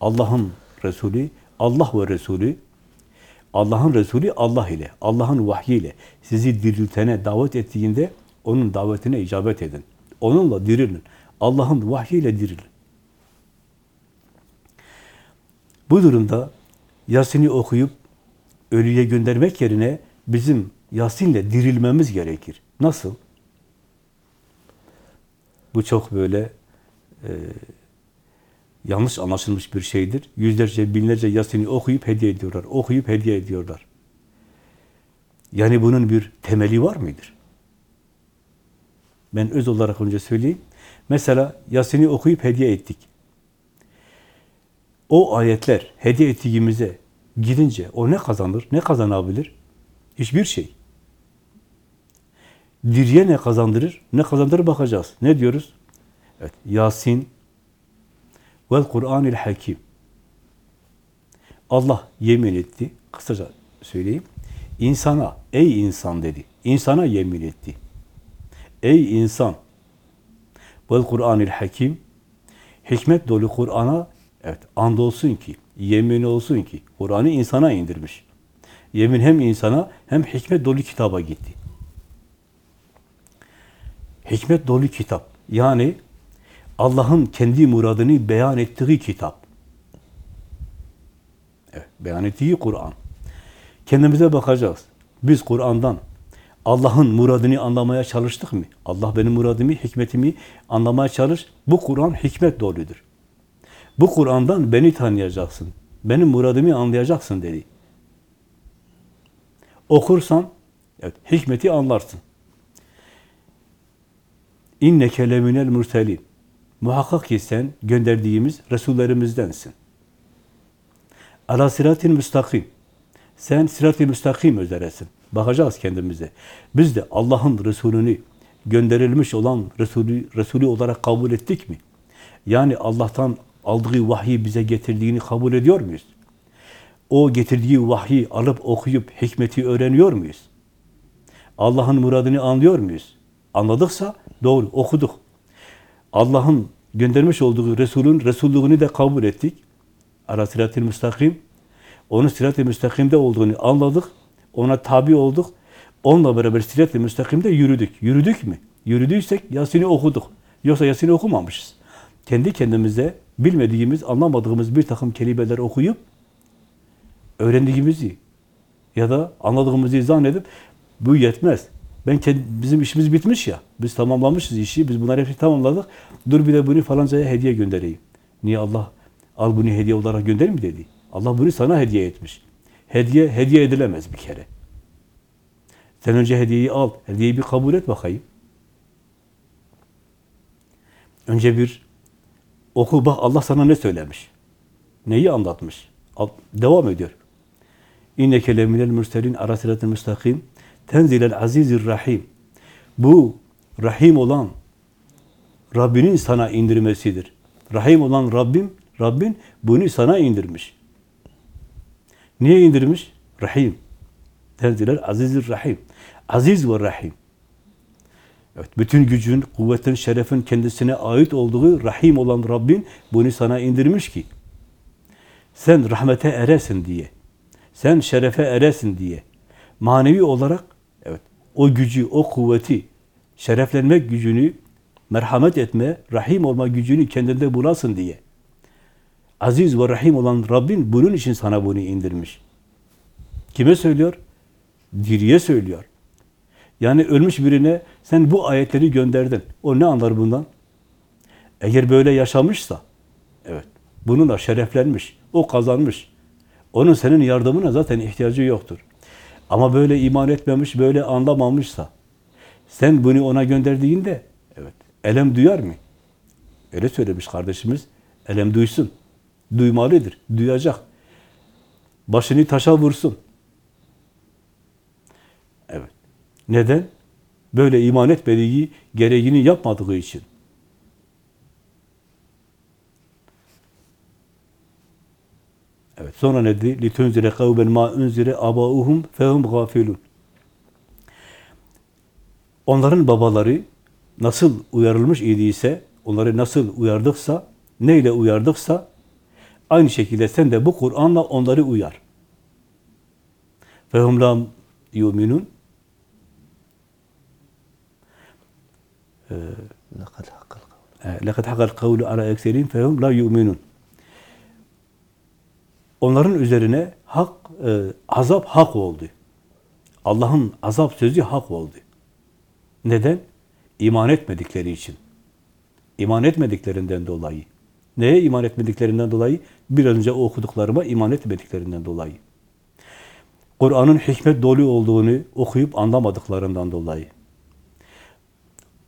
Allah'ın Resulü, Allah ve Resulü, Allah'ın Resulü Allah ile, Allah'ın vahyiyle sizi diriltene davet ettiğinde onun davetine icabet edin. Onunla dirilin. Allah'ın vahyiyle dirilin. Bu durumda Yasin'i okuyup ölüye göndermek yerine bizim Yasin'le dirilmemiz gerekir. Nasıl? Bu çok böyle e, yanlış anlaşılmış bir şeydir. Yüzlerce, binlerce Yasin'i okuyup hediye ediyorlar. Okuyup hediye ediyorlar. Yani bunun bir temeli var mıdır? Ben öz olarak önce söyleyeyim. Mesela Yasin'i okuyup hediye ettik. O ayetler hediye ettiğimize gidince o ne kazanır, ne kazanabilir? Hiçbir şey. Diriye ne kazandırır, ne kazandırır bakacağız. Ne diyoruz? Evet, Yasin vel Kur'anil Hakim. Allah yemin etti. Kısaca söyleyeyim. İnsana, ey insan dedi. İnsana yemin etti. Ey insan vel Kur'anil Hakim hikmet dolu Kur'an'a evet andolsun ki, yemin olsun ki Kur'an'ı insana indirmiş. Yemin hem insana hem hikmet dolu kitaba gitti. Hikmet dolu kitap. Yani Allah'ın kendi muradını beyan ettiği kitap. Evet, beyan ettiği Kur'an. Kendimize bakacağız. Biz Kur'an'dan Allah'ın muradını anlamaya çalıştık mı? Allah benim muradımı, hikmetimi anlamaya çalış. Bu Kur'an hikmet doludur. Bu Kur'an'dan beni tanıyacaksın. Benim muradımı anlayacaksın dedi. Okursan evet, hikmeti anlarsın. İnneke leminel murselin. Muhakkak ki sen gönderdiğimiz Resullerimizdensin. Ala siratin müstakim. Sen sirat-i müstakim üzeresin. Bakacağız kendimize. Biz de Allah'ın Resulünü gönderilmiş olan Resulü, Resulü olarak kabul ettik mi? Yani Allah'tan aldığı vahyi bize getirdiğini kabul ediyor muyuz? O getirdiği vahyi alıp okuyup hikmeti öğreniyor muyuz? Allah'ın muradını anlıyor muyuz? Anladıksa doğru okuduk. Allah'ın göndermiş olduğu Resulün Resullüğünü de kabul ettik. Ara sirat-i müstakim. Onun sirat-i müstakimde olduğunu anladık. Ona tabi olduk. Onunla beraber sirat-i müstakimde yürüdük. Yürüdük mü? Yürüdüysek Yasin'i okuduk. Yoksa Yasin'i okumamışız. Kendi kendimize bilmediğimiz, anlamadığımız bir takım kelimeler okuyup öğrendiğimizi ya da anladığımızı zannedip bu yetmez. Ben kendi, bizim işimiz bitmiş ya. Biz tamamlamışız işi. Biz bunları hepsini tamamladık. Dur bir de bunu falancaya hediye göndereyim. Niye Allah al bunu hediye olarak gönder mi dedi. Allah bunu sana hediye etmiş. Hediye hediye edilemez bir kere. Sen önce hediyeyi al. Hediyeyi bir kabul et bakayım. Önce bir oku bak Allah sana ne söylemiş. Neyi anlatmış. Devam ediyor. İnneke leminel mürselin ara sıratı müstakim tenzilel azizir rahim. Bu rahim olan Rabbinin sana indirmesidir. Rahim olan Rabbim, Rabbin bunu sana indirmiş. Niye indirmiş? Rahim. Tenzilel azizir rahim. Aziz ve rahim. Evet, bütün gücün, kuvvetin, şerefin kendisine ait olduğu rahim olan Rabbin bunu sana indirmiş ki sen rahmete eresin diye, sen şerefe eresin diye, manevi olarak evet o gücü, o kuvveti, şereflenmek gücünü, merhamet etme, rahim olma gücünü kendinde bulasın diye. Aziz ve rahim olan Rabbin bunun için sana bunu indirmiş. Kime söylüyor? Diriye söylüyor. Yani ölmüş birine sen bu ayetleri gönderdin. O ne anlar bundan? Eğer böyle yaşamışsa, evet, bununla şereflenmiş, o kazanmış. Onun senin yardımına zaten ihtiyacı yoktur. Ama böyle iman etmemiş, böyle anlamamışsa, sen bunu ona gönderdiğinde, evet, elem duyar mı? Öyle söylemiş kardeşimiz, elem duysun. Duymalıdır, duyacak. Başını taşa vursun. Evet. Neden? Böyle iman etmediği, gereğini yapmadığı için. Evet, sonra ne dedi? لِتُنْزِرَ قَوْبًا مَا اُنْزِرَ أَبَاؤُهُمْ فَهُمْ غَافِلُونَ Onların babaları nasıl uyarılmış idiyse, onları nasıl uyardıksa, neyle uyardıksa, aynı şekilde sen de bu Kur'an'la onları uyar. فَهُمْ لَا يُؤْمِنُونَ لَقَدْ حَقَّ الْقَوْلُ. لَقَدْ حَقَ الْقَوْلُ عَلَى اَكْسَرِينَ فَهُمْ لَا يُؤْمِنُونَ Onların üzerine hak, e, azap hak oldu. Allah'ın azap sözü hak oldu. Neden? İman etmedikleri için. İman etmediklerinden dolayı. Neye iman etmediklerinden dolayı? Bir önce okuduklarıma iman etmediklerinden dolayı. Kur'an'ın hikmet dolu olduğunu okuyup anlamadıklarından dolayı.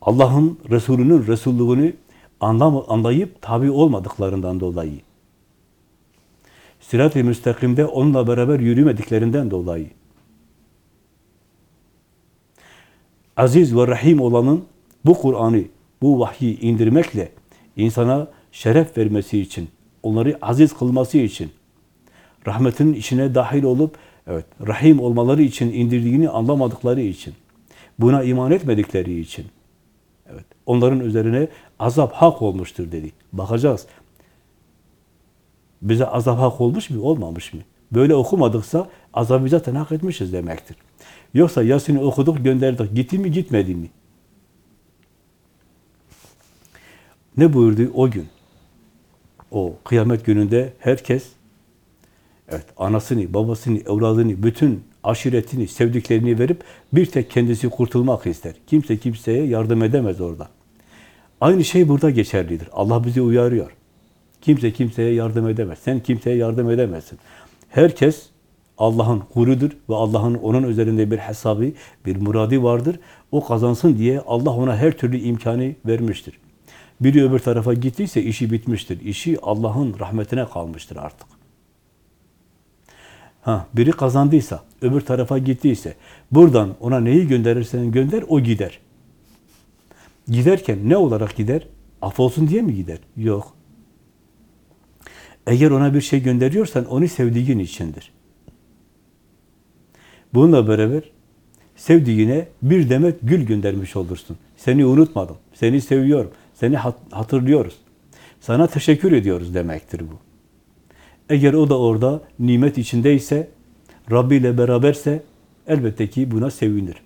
Allah'ın, Resulünün Resulluğunu anlam anlayıp tabi olmadıklarından dolayı. Sirat-i müstakimde onunla beraber yürümediklerinden dolayı. Aziz ve Rahim olanın bu Kur'an'ı, bu vahyi indirmekle insana şeref vermesi için, onları aziz kılması için, rahmetin içine dahil olup, evet, Rahim olmaları için indirdiğini anlamadıkları için, buna iman etmedikleri için, evet, onların üzerine azap hak olmuştur dedi. Bakacağız. Bize azap hak olmuş mu, olmamış mı? Böyle okumadıksa azabı zaten hak etmişiz demektir. Yoksa Yasin'i okuduk, gönderdik. Gitti mi, gitmedi mi? Ne buyurdu o gün? O kıyamet gününde herkes evet anasını, babasını, evladını, bütün aşiretini, sevdiklerini verip bir tek kendisi kurtulmak ister. Kimse kimseye yardım edemez orada. Aynı şey burada geçerlidir. Allah bizi uyarıyor. Kimse kimseye yardım edemez. Sen kimseye yardım edemezsin. Herkes Allah'ın kurudur ve Allah'ın onun üzerinde bir hesabı, bir muradi vardır. O kazansın diye Allah ona her türlü imkanı vermiştir. Biri öbür tarafa gittiyse işi bitmiştir. İşi Allah'ın rahmetine kalmıştır artık. Ha, biri kazandıysa, öbür tarafa gittiyse, buradan ona neyi gönderirsen gönder, o gider. Giderken ne olarak gider? Af olsun diye mi gider? Yok. Eğer ona bir şey gönderiyorsan onu sevdiğin içindir. Bununla beraber sevdiğine bir demet gül göndermiş olursun. Seni unutmadım, seni seviyorum, seni hatırlıyoruz. Sana teşekkür ediyoruz demektir bu. Eğer o da orada nimet içindeyse, Rabbi ile beraberse elbette ki buna sevinir.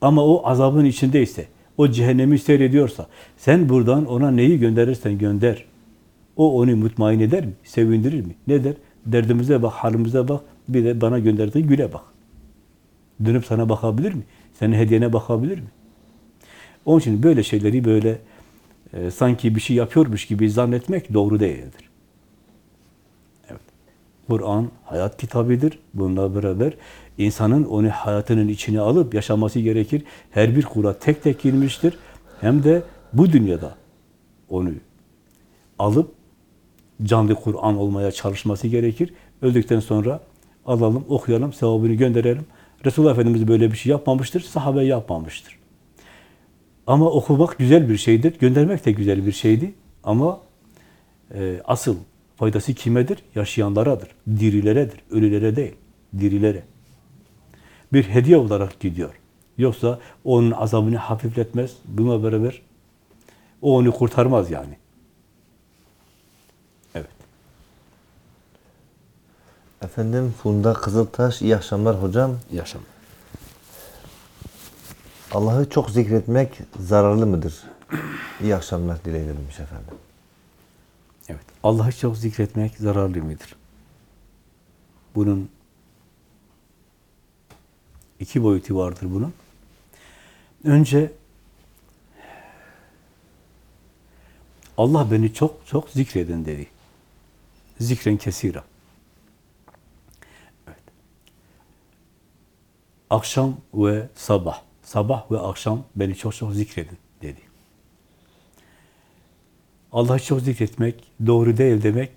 Ama o azabın içindeyse, o cehennemi seyrediyorsa, sen buradan ona neyi gönderirsen gönder. O onu mutmain eder mi? Sevindirir mi? Ne der? Derdimize bak, halimize bak, bir de bana gönderdiği güle bak. Dönüp sana bakabilir mi? Senin hediyene bakabilir mi? Onun için böyle şeyleri böyle e, sanki bir şey yapıyormuş gibi zannetmek doğru değildir. Kur'an hayat kitabıdır. Bununla beraber insanın onu hayatının içine alıp yaşaması gerekir. Her bir kura tek tek girmiştir. Hem de bu dünyada onu alıp canlı Kur'an olmaya çalışması gerekir. Öldükten sonra alalım, okuyalım, sevabını gönderelim. Resulullah Efendimiz böyle bir şey yapmamıştır, sahabe yapmamıştır. Ama okumak güzel bir şeydir, göndermek de güzel bir şeydi. Ama e, asıl faydası kimedir? Yaşayanlaradır, dirileredir, ölülere değil, dirilere. Bir hediye olarak gidiyor. Yoksa onun azabını hafifletmez, buna beraber o onu kurtarmaz yani. Evet. Efendim Funda Kızıltaş, iyi akşamlar hocam. Yaşam. Allah'ı çok zikretmek zararlı mıdır? İyi akşamlar dileyelim efendim. Evet. Allah'ı çok zikretmek zararlı mıdır? Bunun iki boyutu vardır bunun. Önce Allah beni çok çok zikredin dedi. Zikren kesira. Evet. Akşam ve sabah. Sabah ve akşam beni çok çok zikredin. Allah'ı çok zikretmek doğru değil demek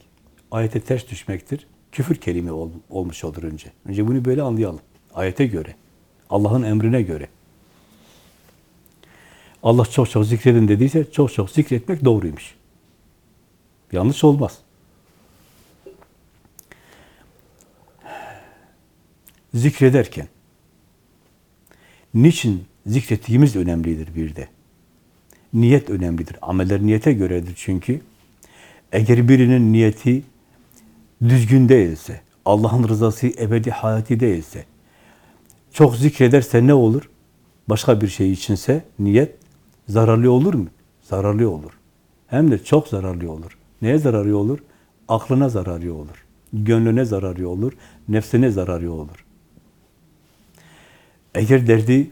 ayete ters düşmektir. Küfür kelime ol, olmuş olur önce. Önce bunu böyle anlayalım. Ayete göre. Allah'ın emrine göre. Allah çok çok zikredin dediyse çok çok zikretmek doğruymuş. Yanlış olmaz. Zikrederken niçin zikrettiğimiz önemlidir bir de. Niyet önemlidir. Ameller niyete göredir çünkü. Eğer birinin niyeti düzgün değilse, Allah'ın rızası ebedi hayati değilse, çok zikrederse ne olur? Başka bir şey içinse niyet zararlı olur mu? Zararlı olur. Hem de çok zararlı olur. Neye zararlı olur? Aklına zararlı olur. Gönlüne zararlı olur. Nefsine zararlı olur. Eğer derdi,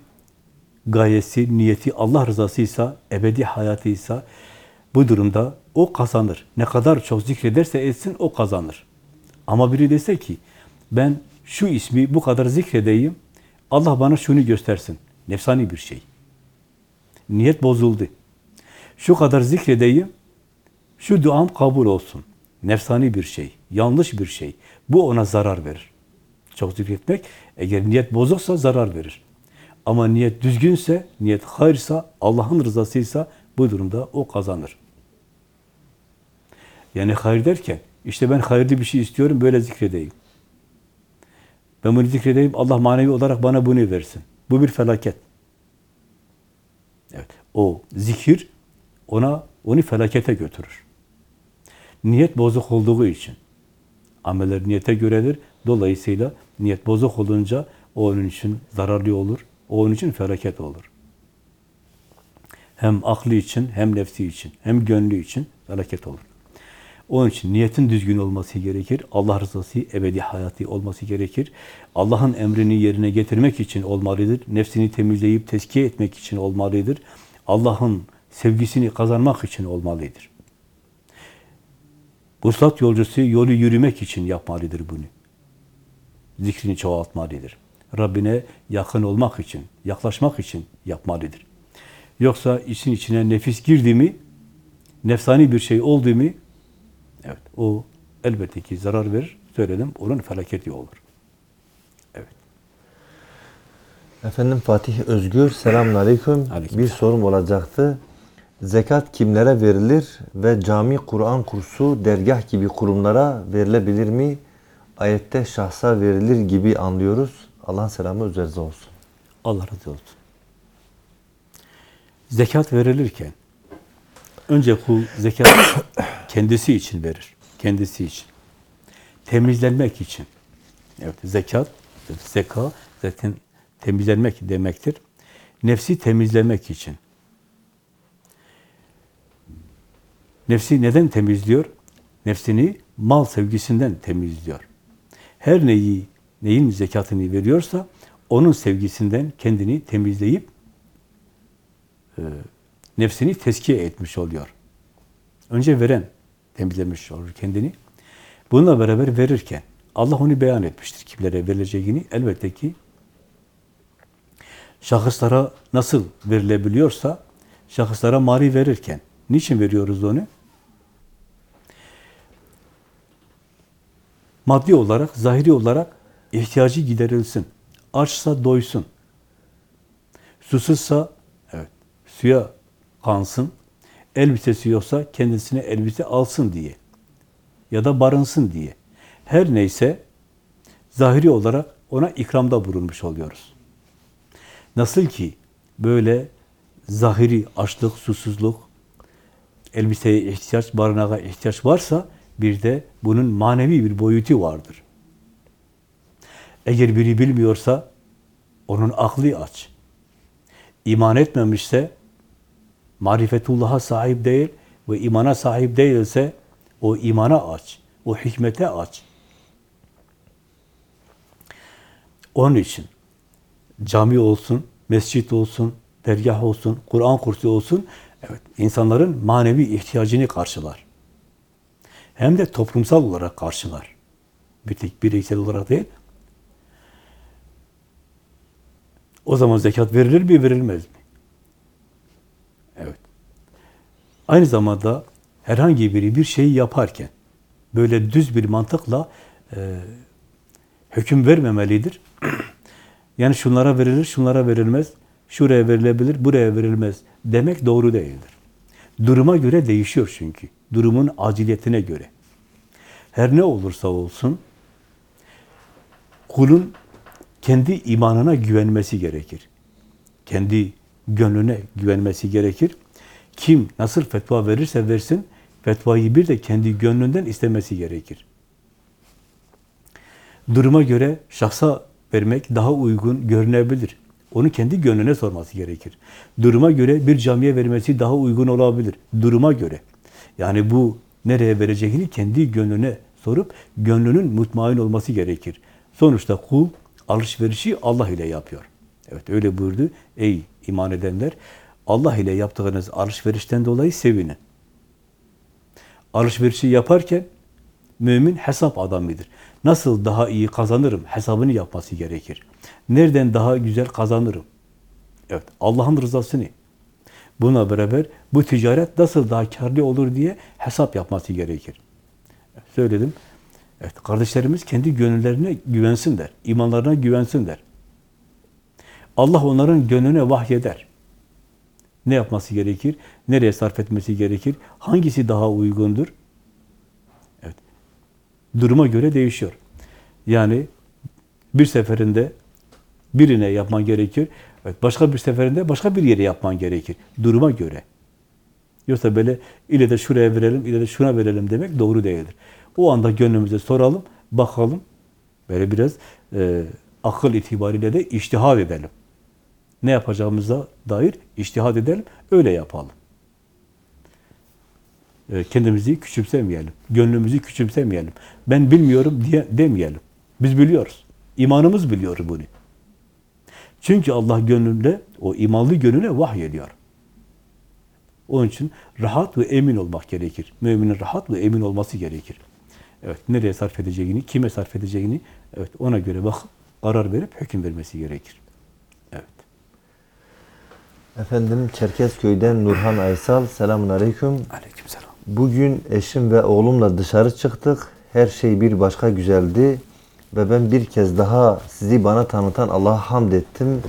gayesi, niyeti Allah rızasıysa, ebedi hayatıysa bu durumda o kazanır. Ne kadar çok zikrederse etsin o kazanır. Ama biri dese ki ben şu ismi bu kadar zikredeyim, Allah bana şunu göstersin. Nefsani bir şey. Niyet bozuldu. Şu kadar zikredeyim, şu duam kabul olsun. Nefsani bir şey, yanlış bir şey. Bu ona zarar verir. Çok zikretmek, eğer niyet bozuksa zarar verir. Ama niyet düzgünse, niyet hayırsa, Allah'ın rızasıysa bu durumda o kazanır. Yani hayır derken, işte ben hayırlı bir şey istiyorum, böyle zikredeyim. Ben bunu zikredeyim, Allah manevi olarak bana bunu versin. Bu bir felaket. Evet, o zikir ona onu felakete götürür. Niyet bozuk olduğu için. Ameller niyete göredir. Dolayısıyla niyet bozuk olunca o onun için zararlı olur. O onun için felaket olur. Hem aklı için, hem nefsi için, hem gönlü için felaket olur. Onun için niyetin düzgün olması gerekir. Allah rızası ebedi hayatı olması gerekir. Allah'ın emrini yerine getirmek için olmalıdır. Nefsini temizleyip tezkiye etmek için olmalıdır. Allah'ın sevgisini kazanmak için olmalıdır. Vuslat yolcusu yolu yürümek için yapmalıdır bunu. Zikrini çoğaltmalıdır. Rabbine yakın olmak için, yaklaşmak için yapmalıdır. Yoksa işin içine nefis girdi mi, nefsani bir şey oldu mu, evet o elbette ki zarar verir. Söyledim, onun felaketi olur. Evet. Efendim Fatih Özgür, selamun aleyküm. Aleyküm Bir sorum olacaktı. Zekat kimlere verilir ve cami, Kur'an kursu, dergah gibi kurumlara verilebilir mi? Ayette şahsa verilir gibi anlıyoruz. Allah'ın selamı üzerinize olsun. Allah razı olsun. Zekat verilirken önce kul zekat kendisi için verir. Kendisi için. Temizlenmek için. Evet, zekat, zeka zaten temizlenmek demektir. Nefsi temizlemek için. Nefsi neden temizliyor? Nefsini mal sevgisinden temizliyor. Her neyi, neyin zekatını veriyorsa onun sevgisinden kendini temizleyip e, nefsini teskiye etmiş oluyor. Önce veren temizlemiş olur kendini. Bununla beraber verirken Allah onu beyan etmiştir kimlere verileceğini. Elbette ki şahıslara nasıl verilebiliyorsa şahıslara mali verirken niçin veriyoruz onu? Maddi olarak, zahiri olarak ihtiyacı giderilsin. Açsa doysun. Susuzsa evet, suya kansın. Elbisesi yoksa kendisine elbise alsın diye. Ya da barınsın diye. Her neyse zahiri olarak ona ikramda bulunmuş oluyoruz. Nasıl ki böyle zahiri açlık, susuzluk, elbiseye ihtiyaç, barınağa ihtiyaç varsa bir de bunun manevi bir boyutu vardır. Eğer biri bilmiyorsa onun aklı aç. İman etmemişse marifetullah'a sahip değil ve imana sahip değilse o imana aç, o hikmete aç. Onun için cami olsun, mescit olsun, dergah olsun, Kur'an kursu olsun, evet insanların manevi ihtiyacını karşılar. Hem de toplumsal olarak karşılar. Bir tek bireysel olarak değil. O zaman zekat verilir mi, verilmez mi? Evet. Aynı zamanda herhangi biri bir şeyi yaparken böyle düz bir mantıkla e, hüküm vermemelidir. yani şunlara verilir, şunlara verilmez, şuraya verilebilir, buraya verilmez demek doğru değildir. Duruma göre değişiyor çünkü. Durumun aciliyetine göre. Her ne olursa olsun kulun kendi imanına güvenmesi gerekir. Kendi gönlüne güvenmesi gerekir. Kim nasıl fetva verirse versin, fetvayı bir de kendi gönlünden istemesi gerekir. Duruma göre şahsa vermek daha uygun görünebilir. Onu kendi gönlüne sorması gerekir. Duruma göre bir camiye vermesi daha uygun olabilir. Duruma göre. Yani bu nereye vereceğini kendi gönlüne sorup gönlünün mutmain olması gerekir. Sonuçta kul alışverişi Allah ile yapıyor. Evet öyle buyurdu. Ey iman edenler Allah ile yaptığınız alışverişten dolayı sevinin. Alışverişi yaparken mümin hesap adamıdır. Nasıl daha iyi kazanırım hesabını yapması gerekir. Nereden daha güzel kazanırım? Evet, Allah'ın rızasını. Buna beraber bu ticaret nasıl daha karlı olur diye hesap yapması gerekir. Söyledim. Evet, kardeşlerimiz kendi gönüllerine güvensinler, imanlarına güvensinler. Allah onların gönlüne vahyeder. Ne yapması gerekir? Nereye sarf etmesi gerekir? Hangisi daha uygundur? Evet. Duruma göre değişiyor. Yani bir seferinde birine yapman gerekir. Evet, başka bir seferinde başka bir yere yapman gerekir. Duruma göre. Yoksa böyle ile de şuraya verelim, ile de şuna verelim demek doğru değildir. O anda gönlümüze soralım, bakalım. Böyle biraz e, akıl itibariyle de iştihad edelim. Ne yapacağımıza dair iştihad edelim, öyle yapalım. E, kendimizi küçümsemeyelim, gönlümüzü küçümsemeyelim. Ben bilmiyorum diye demeyelim. Biz biliyoruz. İmanımız biliyor bunu. Çünkü Allah gönlünde, o imanlı gönüle vahyediyor. Onun için rahat ve emin olmak gerekir. Müminin rahat ve emin olması gerekir. Evet, nereye sarf edeceğini, kime sarf edeceğini, evet ona göre bak karar verip hüküm vermesi gerekir. Evet. Efendim Çerkezköy'den Nurhan Aysal. Selamun Aleyküm. Aleykümselam. Bugün eşim ve oğlumla dışarı çıktık. Her şey bir başka güzeldi. Ve ben bir kez daha sizi bana tanıtan Allah'a hamd ettim.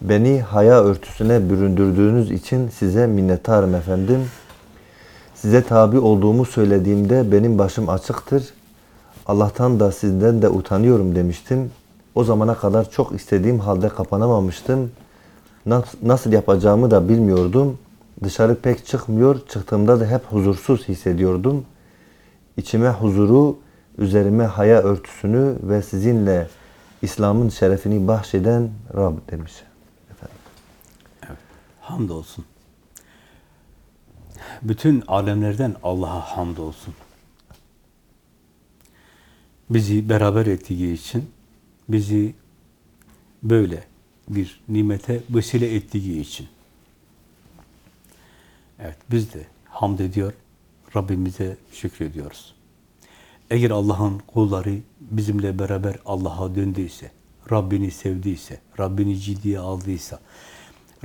Beni haya örtüsüne büründürdüğünüz için size minnettarım efendim. Size tabi olduğumu söylediğimde benim başım açıktır. Allah'tan da sizden de utanıyorum demiştim. O zamana kadar çok istediğim halde kapanamamıştım. Nas- Nasıl yapacağımı da bilmiyordum. Dışarı pek çıkmıyor. Çıktığımda da hep huzursuz hissediyordum. İçime huzuru, üzerime haya örtüsünü ve sizinle İslam'ın şerefini bahşeden Rab demiş. Efendim. Hamdolsun. Bütün alemlerden Allah'a hamdolsun. Bizi beraber ettiği için, bizi böyle bir nimete vesile ettiği için. Evet, biz de hamd ediyor, Rabbimize şükrediyoruz. Eğer Allah'ın kulları bizimle beraber Allah'a döndüyse, Rabbini sevdiyse, Rabbini ciddiye aldıysa,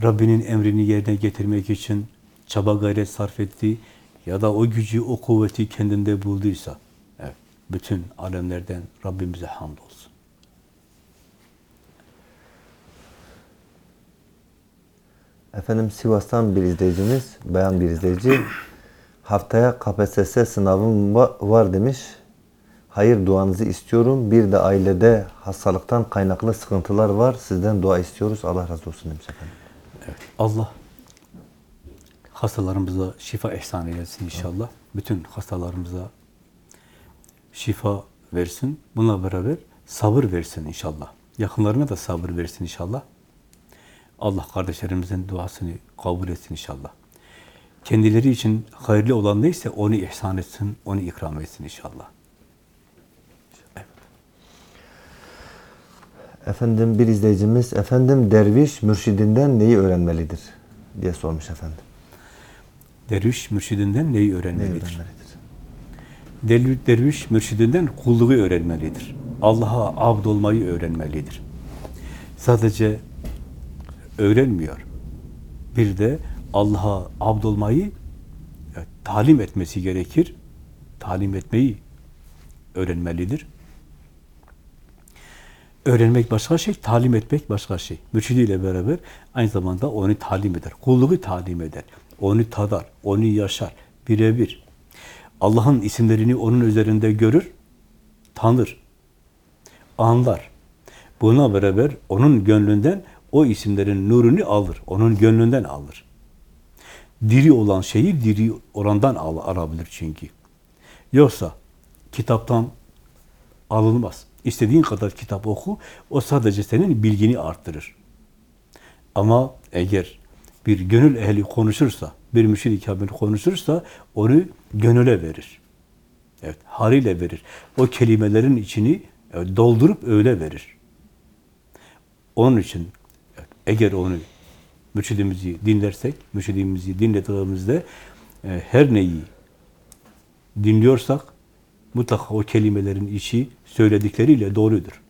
Rabbinin emrini yerine getirmek için çaba gayret sarf etti ya da o gücü, o kuvveti kendinde bulduysa, evet, bütün alemlerden Rabbimize hamdolsun. Efendim Sivas'tan bir izleyicimiz, bayan bir izleyici. Haftaya KPSS sınavım va- var demiş. Hayır duanızı istiyorum. Bir de ailede hastalıktan kaynaklı sıkıntılar var. Sizden dua istiyoruz. Allah razı olsun demiş efendim. Allah hastalarımıza şifa ihsan eylesin inşallah. Bütün hastalarımıza şifa versin. Bununla beraber sabır versin inşallah. Yakınlarına da sabır versin inşallah. Allah kardeşlerimizin duasını kabul etsin inşallah. Kendileri için hayırlı olan neyse onu ihsan etsin, onu ikram etsin inşallah. Efendim bir izleyicimiz, efendim derviş mürşidinden neyi öğrenmelidir? diye sormuş efendim. Derviş mürşidinden neyi öğrenmelidir? öğrenmelidir? Derviş, derviş mürşidinden kulluğu öğrenmelidir. Allah'a abd olmayı öğrenmelidir. Sadece öğrenmiyor. Bir de Allah'a abd olmayı evet, talim etmesi gerekir. Talim etmeyi öğrenmelidir. Öğrenmek başka şey, talim etmek başka şey. Mürşidiyle beraber aynı zamanda onu talim eder. Kulluğu talim eder. Onu tadar, onu yaşar. Birebir. Allah'ın isimlerini onun üzerinde görür, tanır, anlar. Buna beraber onun gönlünden o isimlerin nurunu alır. Onun gönlünden alır. Diri olan şeyi diri olandan al, alabilir çünkü. Yoksa kitaptan alınmaz. İstediğin kadar kitap oku, o sadece senin bilgini arttırır. Ama eğer bir gönül ehli konuşursa, bir müşid-i kamil konuşursa onu gönüle verir. Evet, haliyle verir. O kelimelerin içini evet, doldurup öyle verir. Onun için evet, eğer onu mürşidimizi dinlersek, mürşidimizi dinlediğimizde e, her neyi dinliyorsak mutlaka o kelimelerin içi söyledikleriyle doğrudur.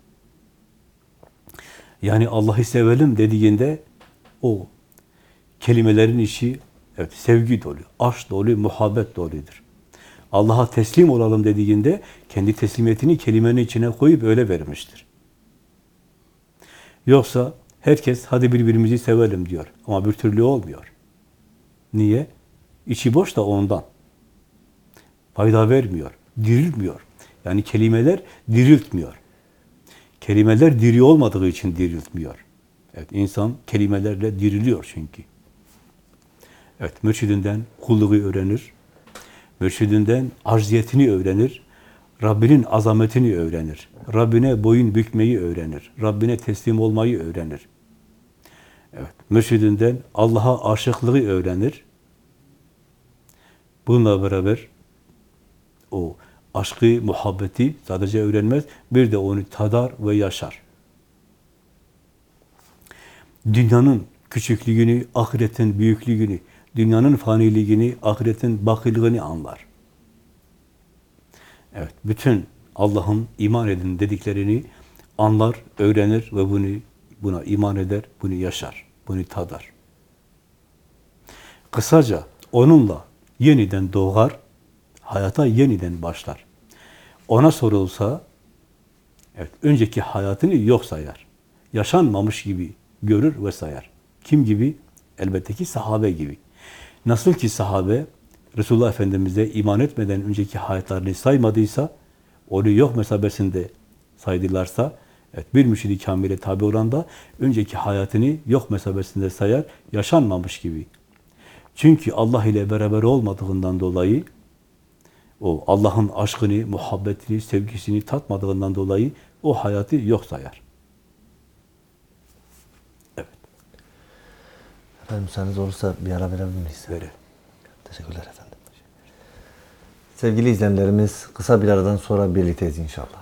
Yani Allah'ı sevelim dediğinde o kelimelerin içi evet, sevgi dolu, aşk dolu, muhabbet doludur. Allah'a teslim olalım dediğinde kendi teslimiyetini kelimenin içine koyup öyle vermiştir. Yoksa herkes hadi birbirimizi sevelim diyor ama bir türlü olmuyor. Niye? İçi boş da ondan. Fayda vermiyor, dirilmiyor. Yani kelimeler diriltmiyor. Kelimeler diri olmadığı için diriltmiyor. Evet, insan kelimelerle diriliyor çünkü. Evet, mürşidinden kulluğu öğrenir. Mürşidinden acziyetini öğrenir. Rabbinin azametini öğrenir. Rabbine boyun bükmeyi öğrenir. Rabbine teslim olmayı öğrenir. Evet, mürşidinden Allah'a aşıklığı öğrenir. Bununla beraber o aşkı, muhabbeti sadece öğrenmez, bir de onu tadar ve yaşar. Dünyanın küçüklüğünü, ahiretin büyüklüğünü, dünyanın faniliğini, ahiretin bakilığını anlar. Evet, bütün Allah'ın iman edin dediklerini anlar, öğrenir ve bunu buna iman eder, bunu yaşar, bunu tadar. Kısaca onunla yeniden doğar, hayata yeniden başlar. Ona sorulsa, evet, önceki hayatını yok sayar. Yaşanmamış gibi görür ve sayar. Kim gibi? Elbette ki sahabe gibi. Nasıl ki sahabe, Resulullah Efendimiz'e iman etmeden önceki hayatlarını saymadıysa, onu yok mesabesinde saydılarsa, evet, bir müşid-i kamile tabi olan da önceki hayatını yok mesabesinde sayar, yaşanmamış gibi. Çünkü Allah ile beraber olmadığından dolayı, o Allah'ın aşkını, muhabbetini, sevgisini tatmadığından dolayı o hayatı yok sayar. Efendim müsaadeniz olursa bir ara verebilir miyiz? verir. Teşekkürler efendim. Sevgili izleyenlerimiz kısa bir aradan sonra birlikteyiz inşallah.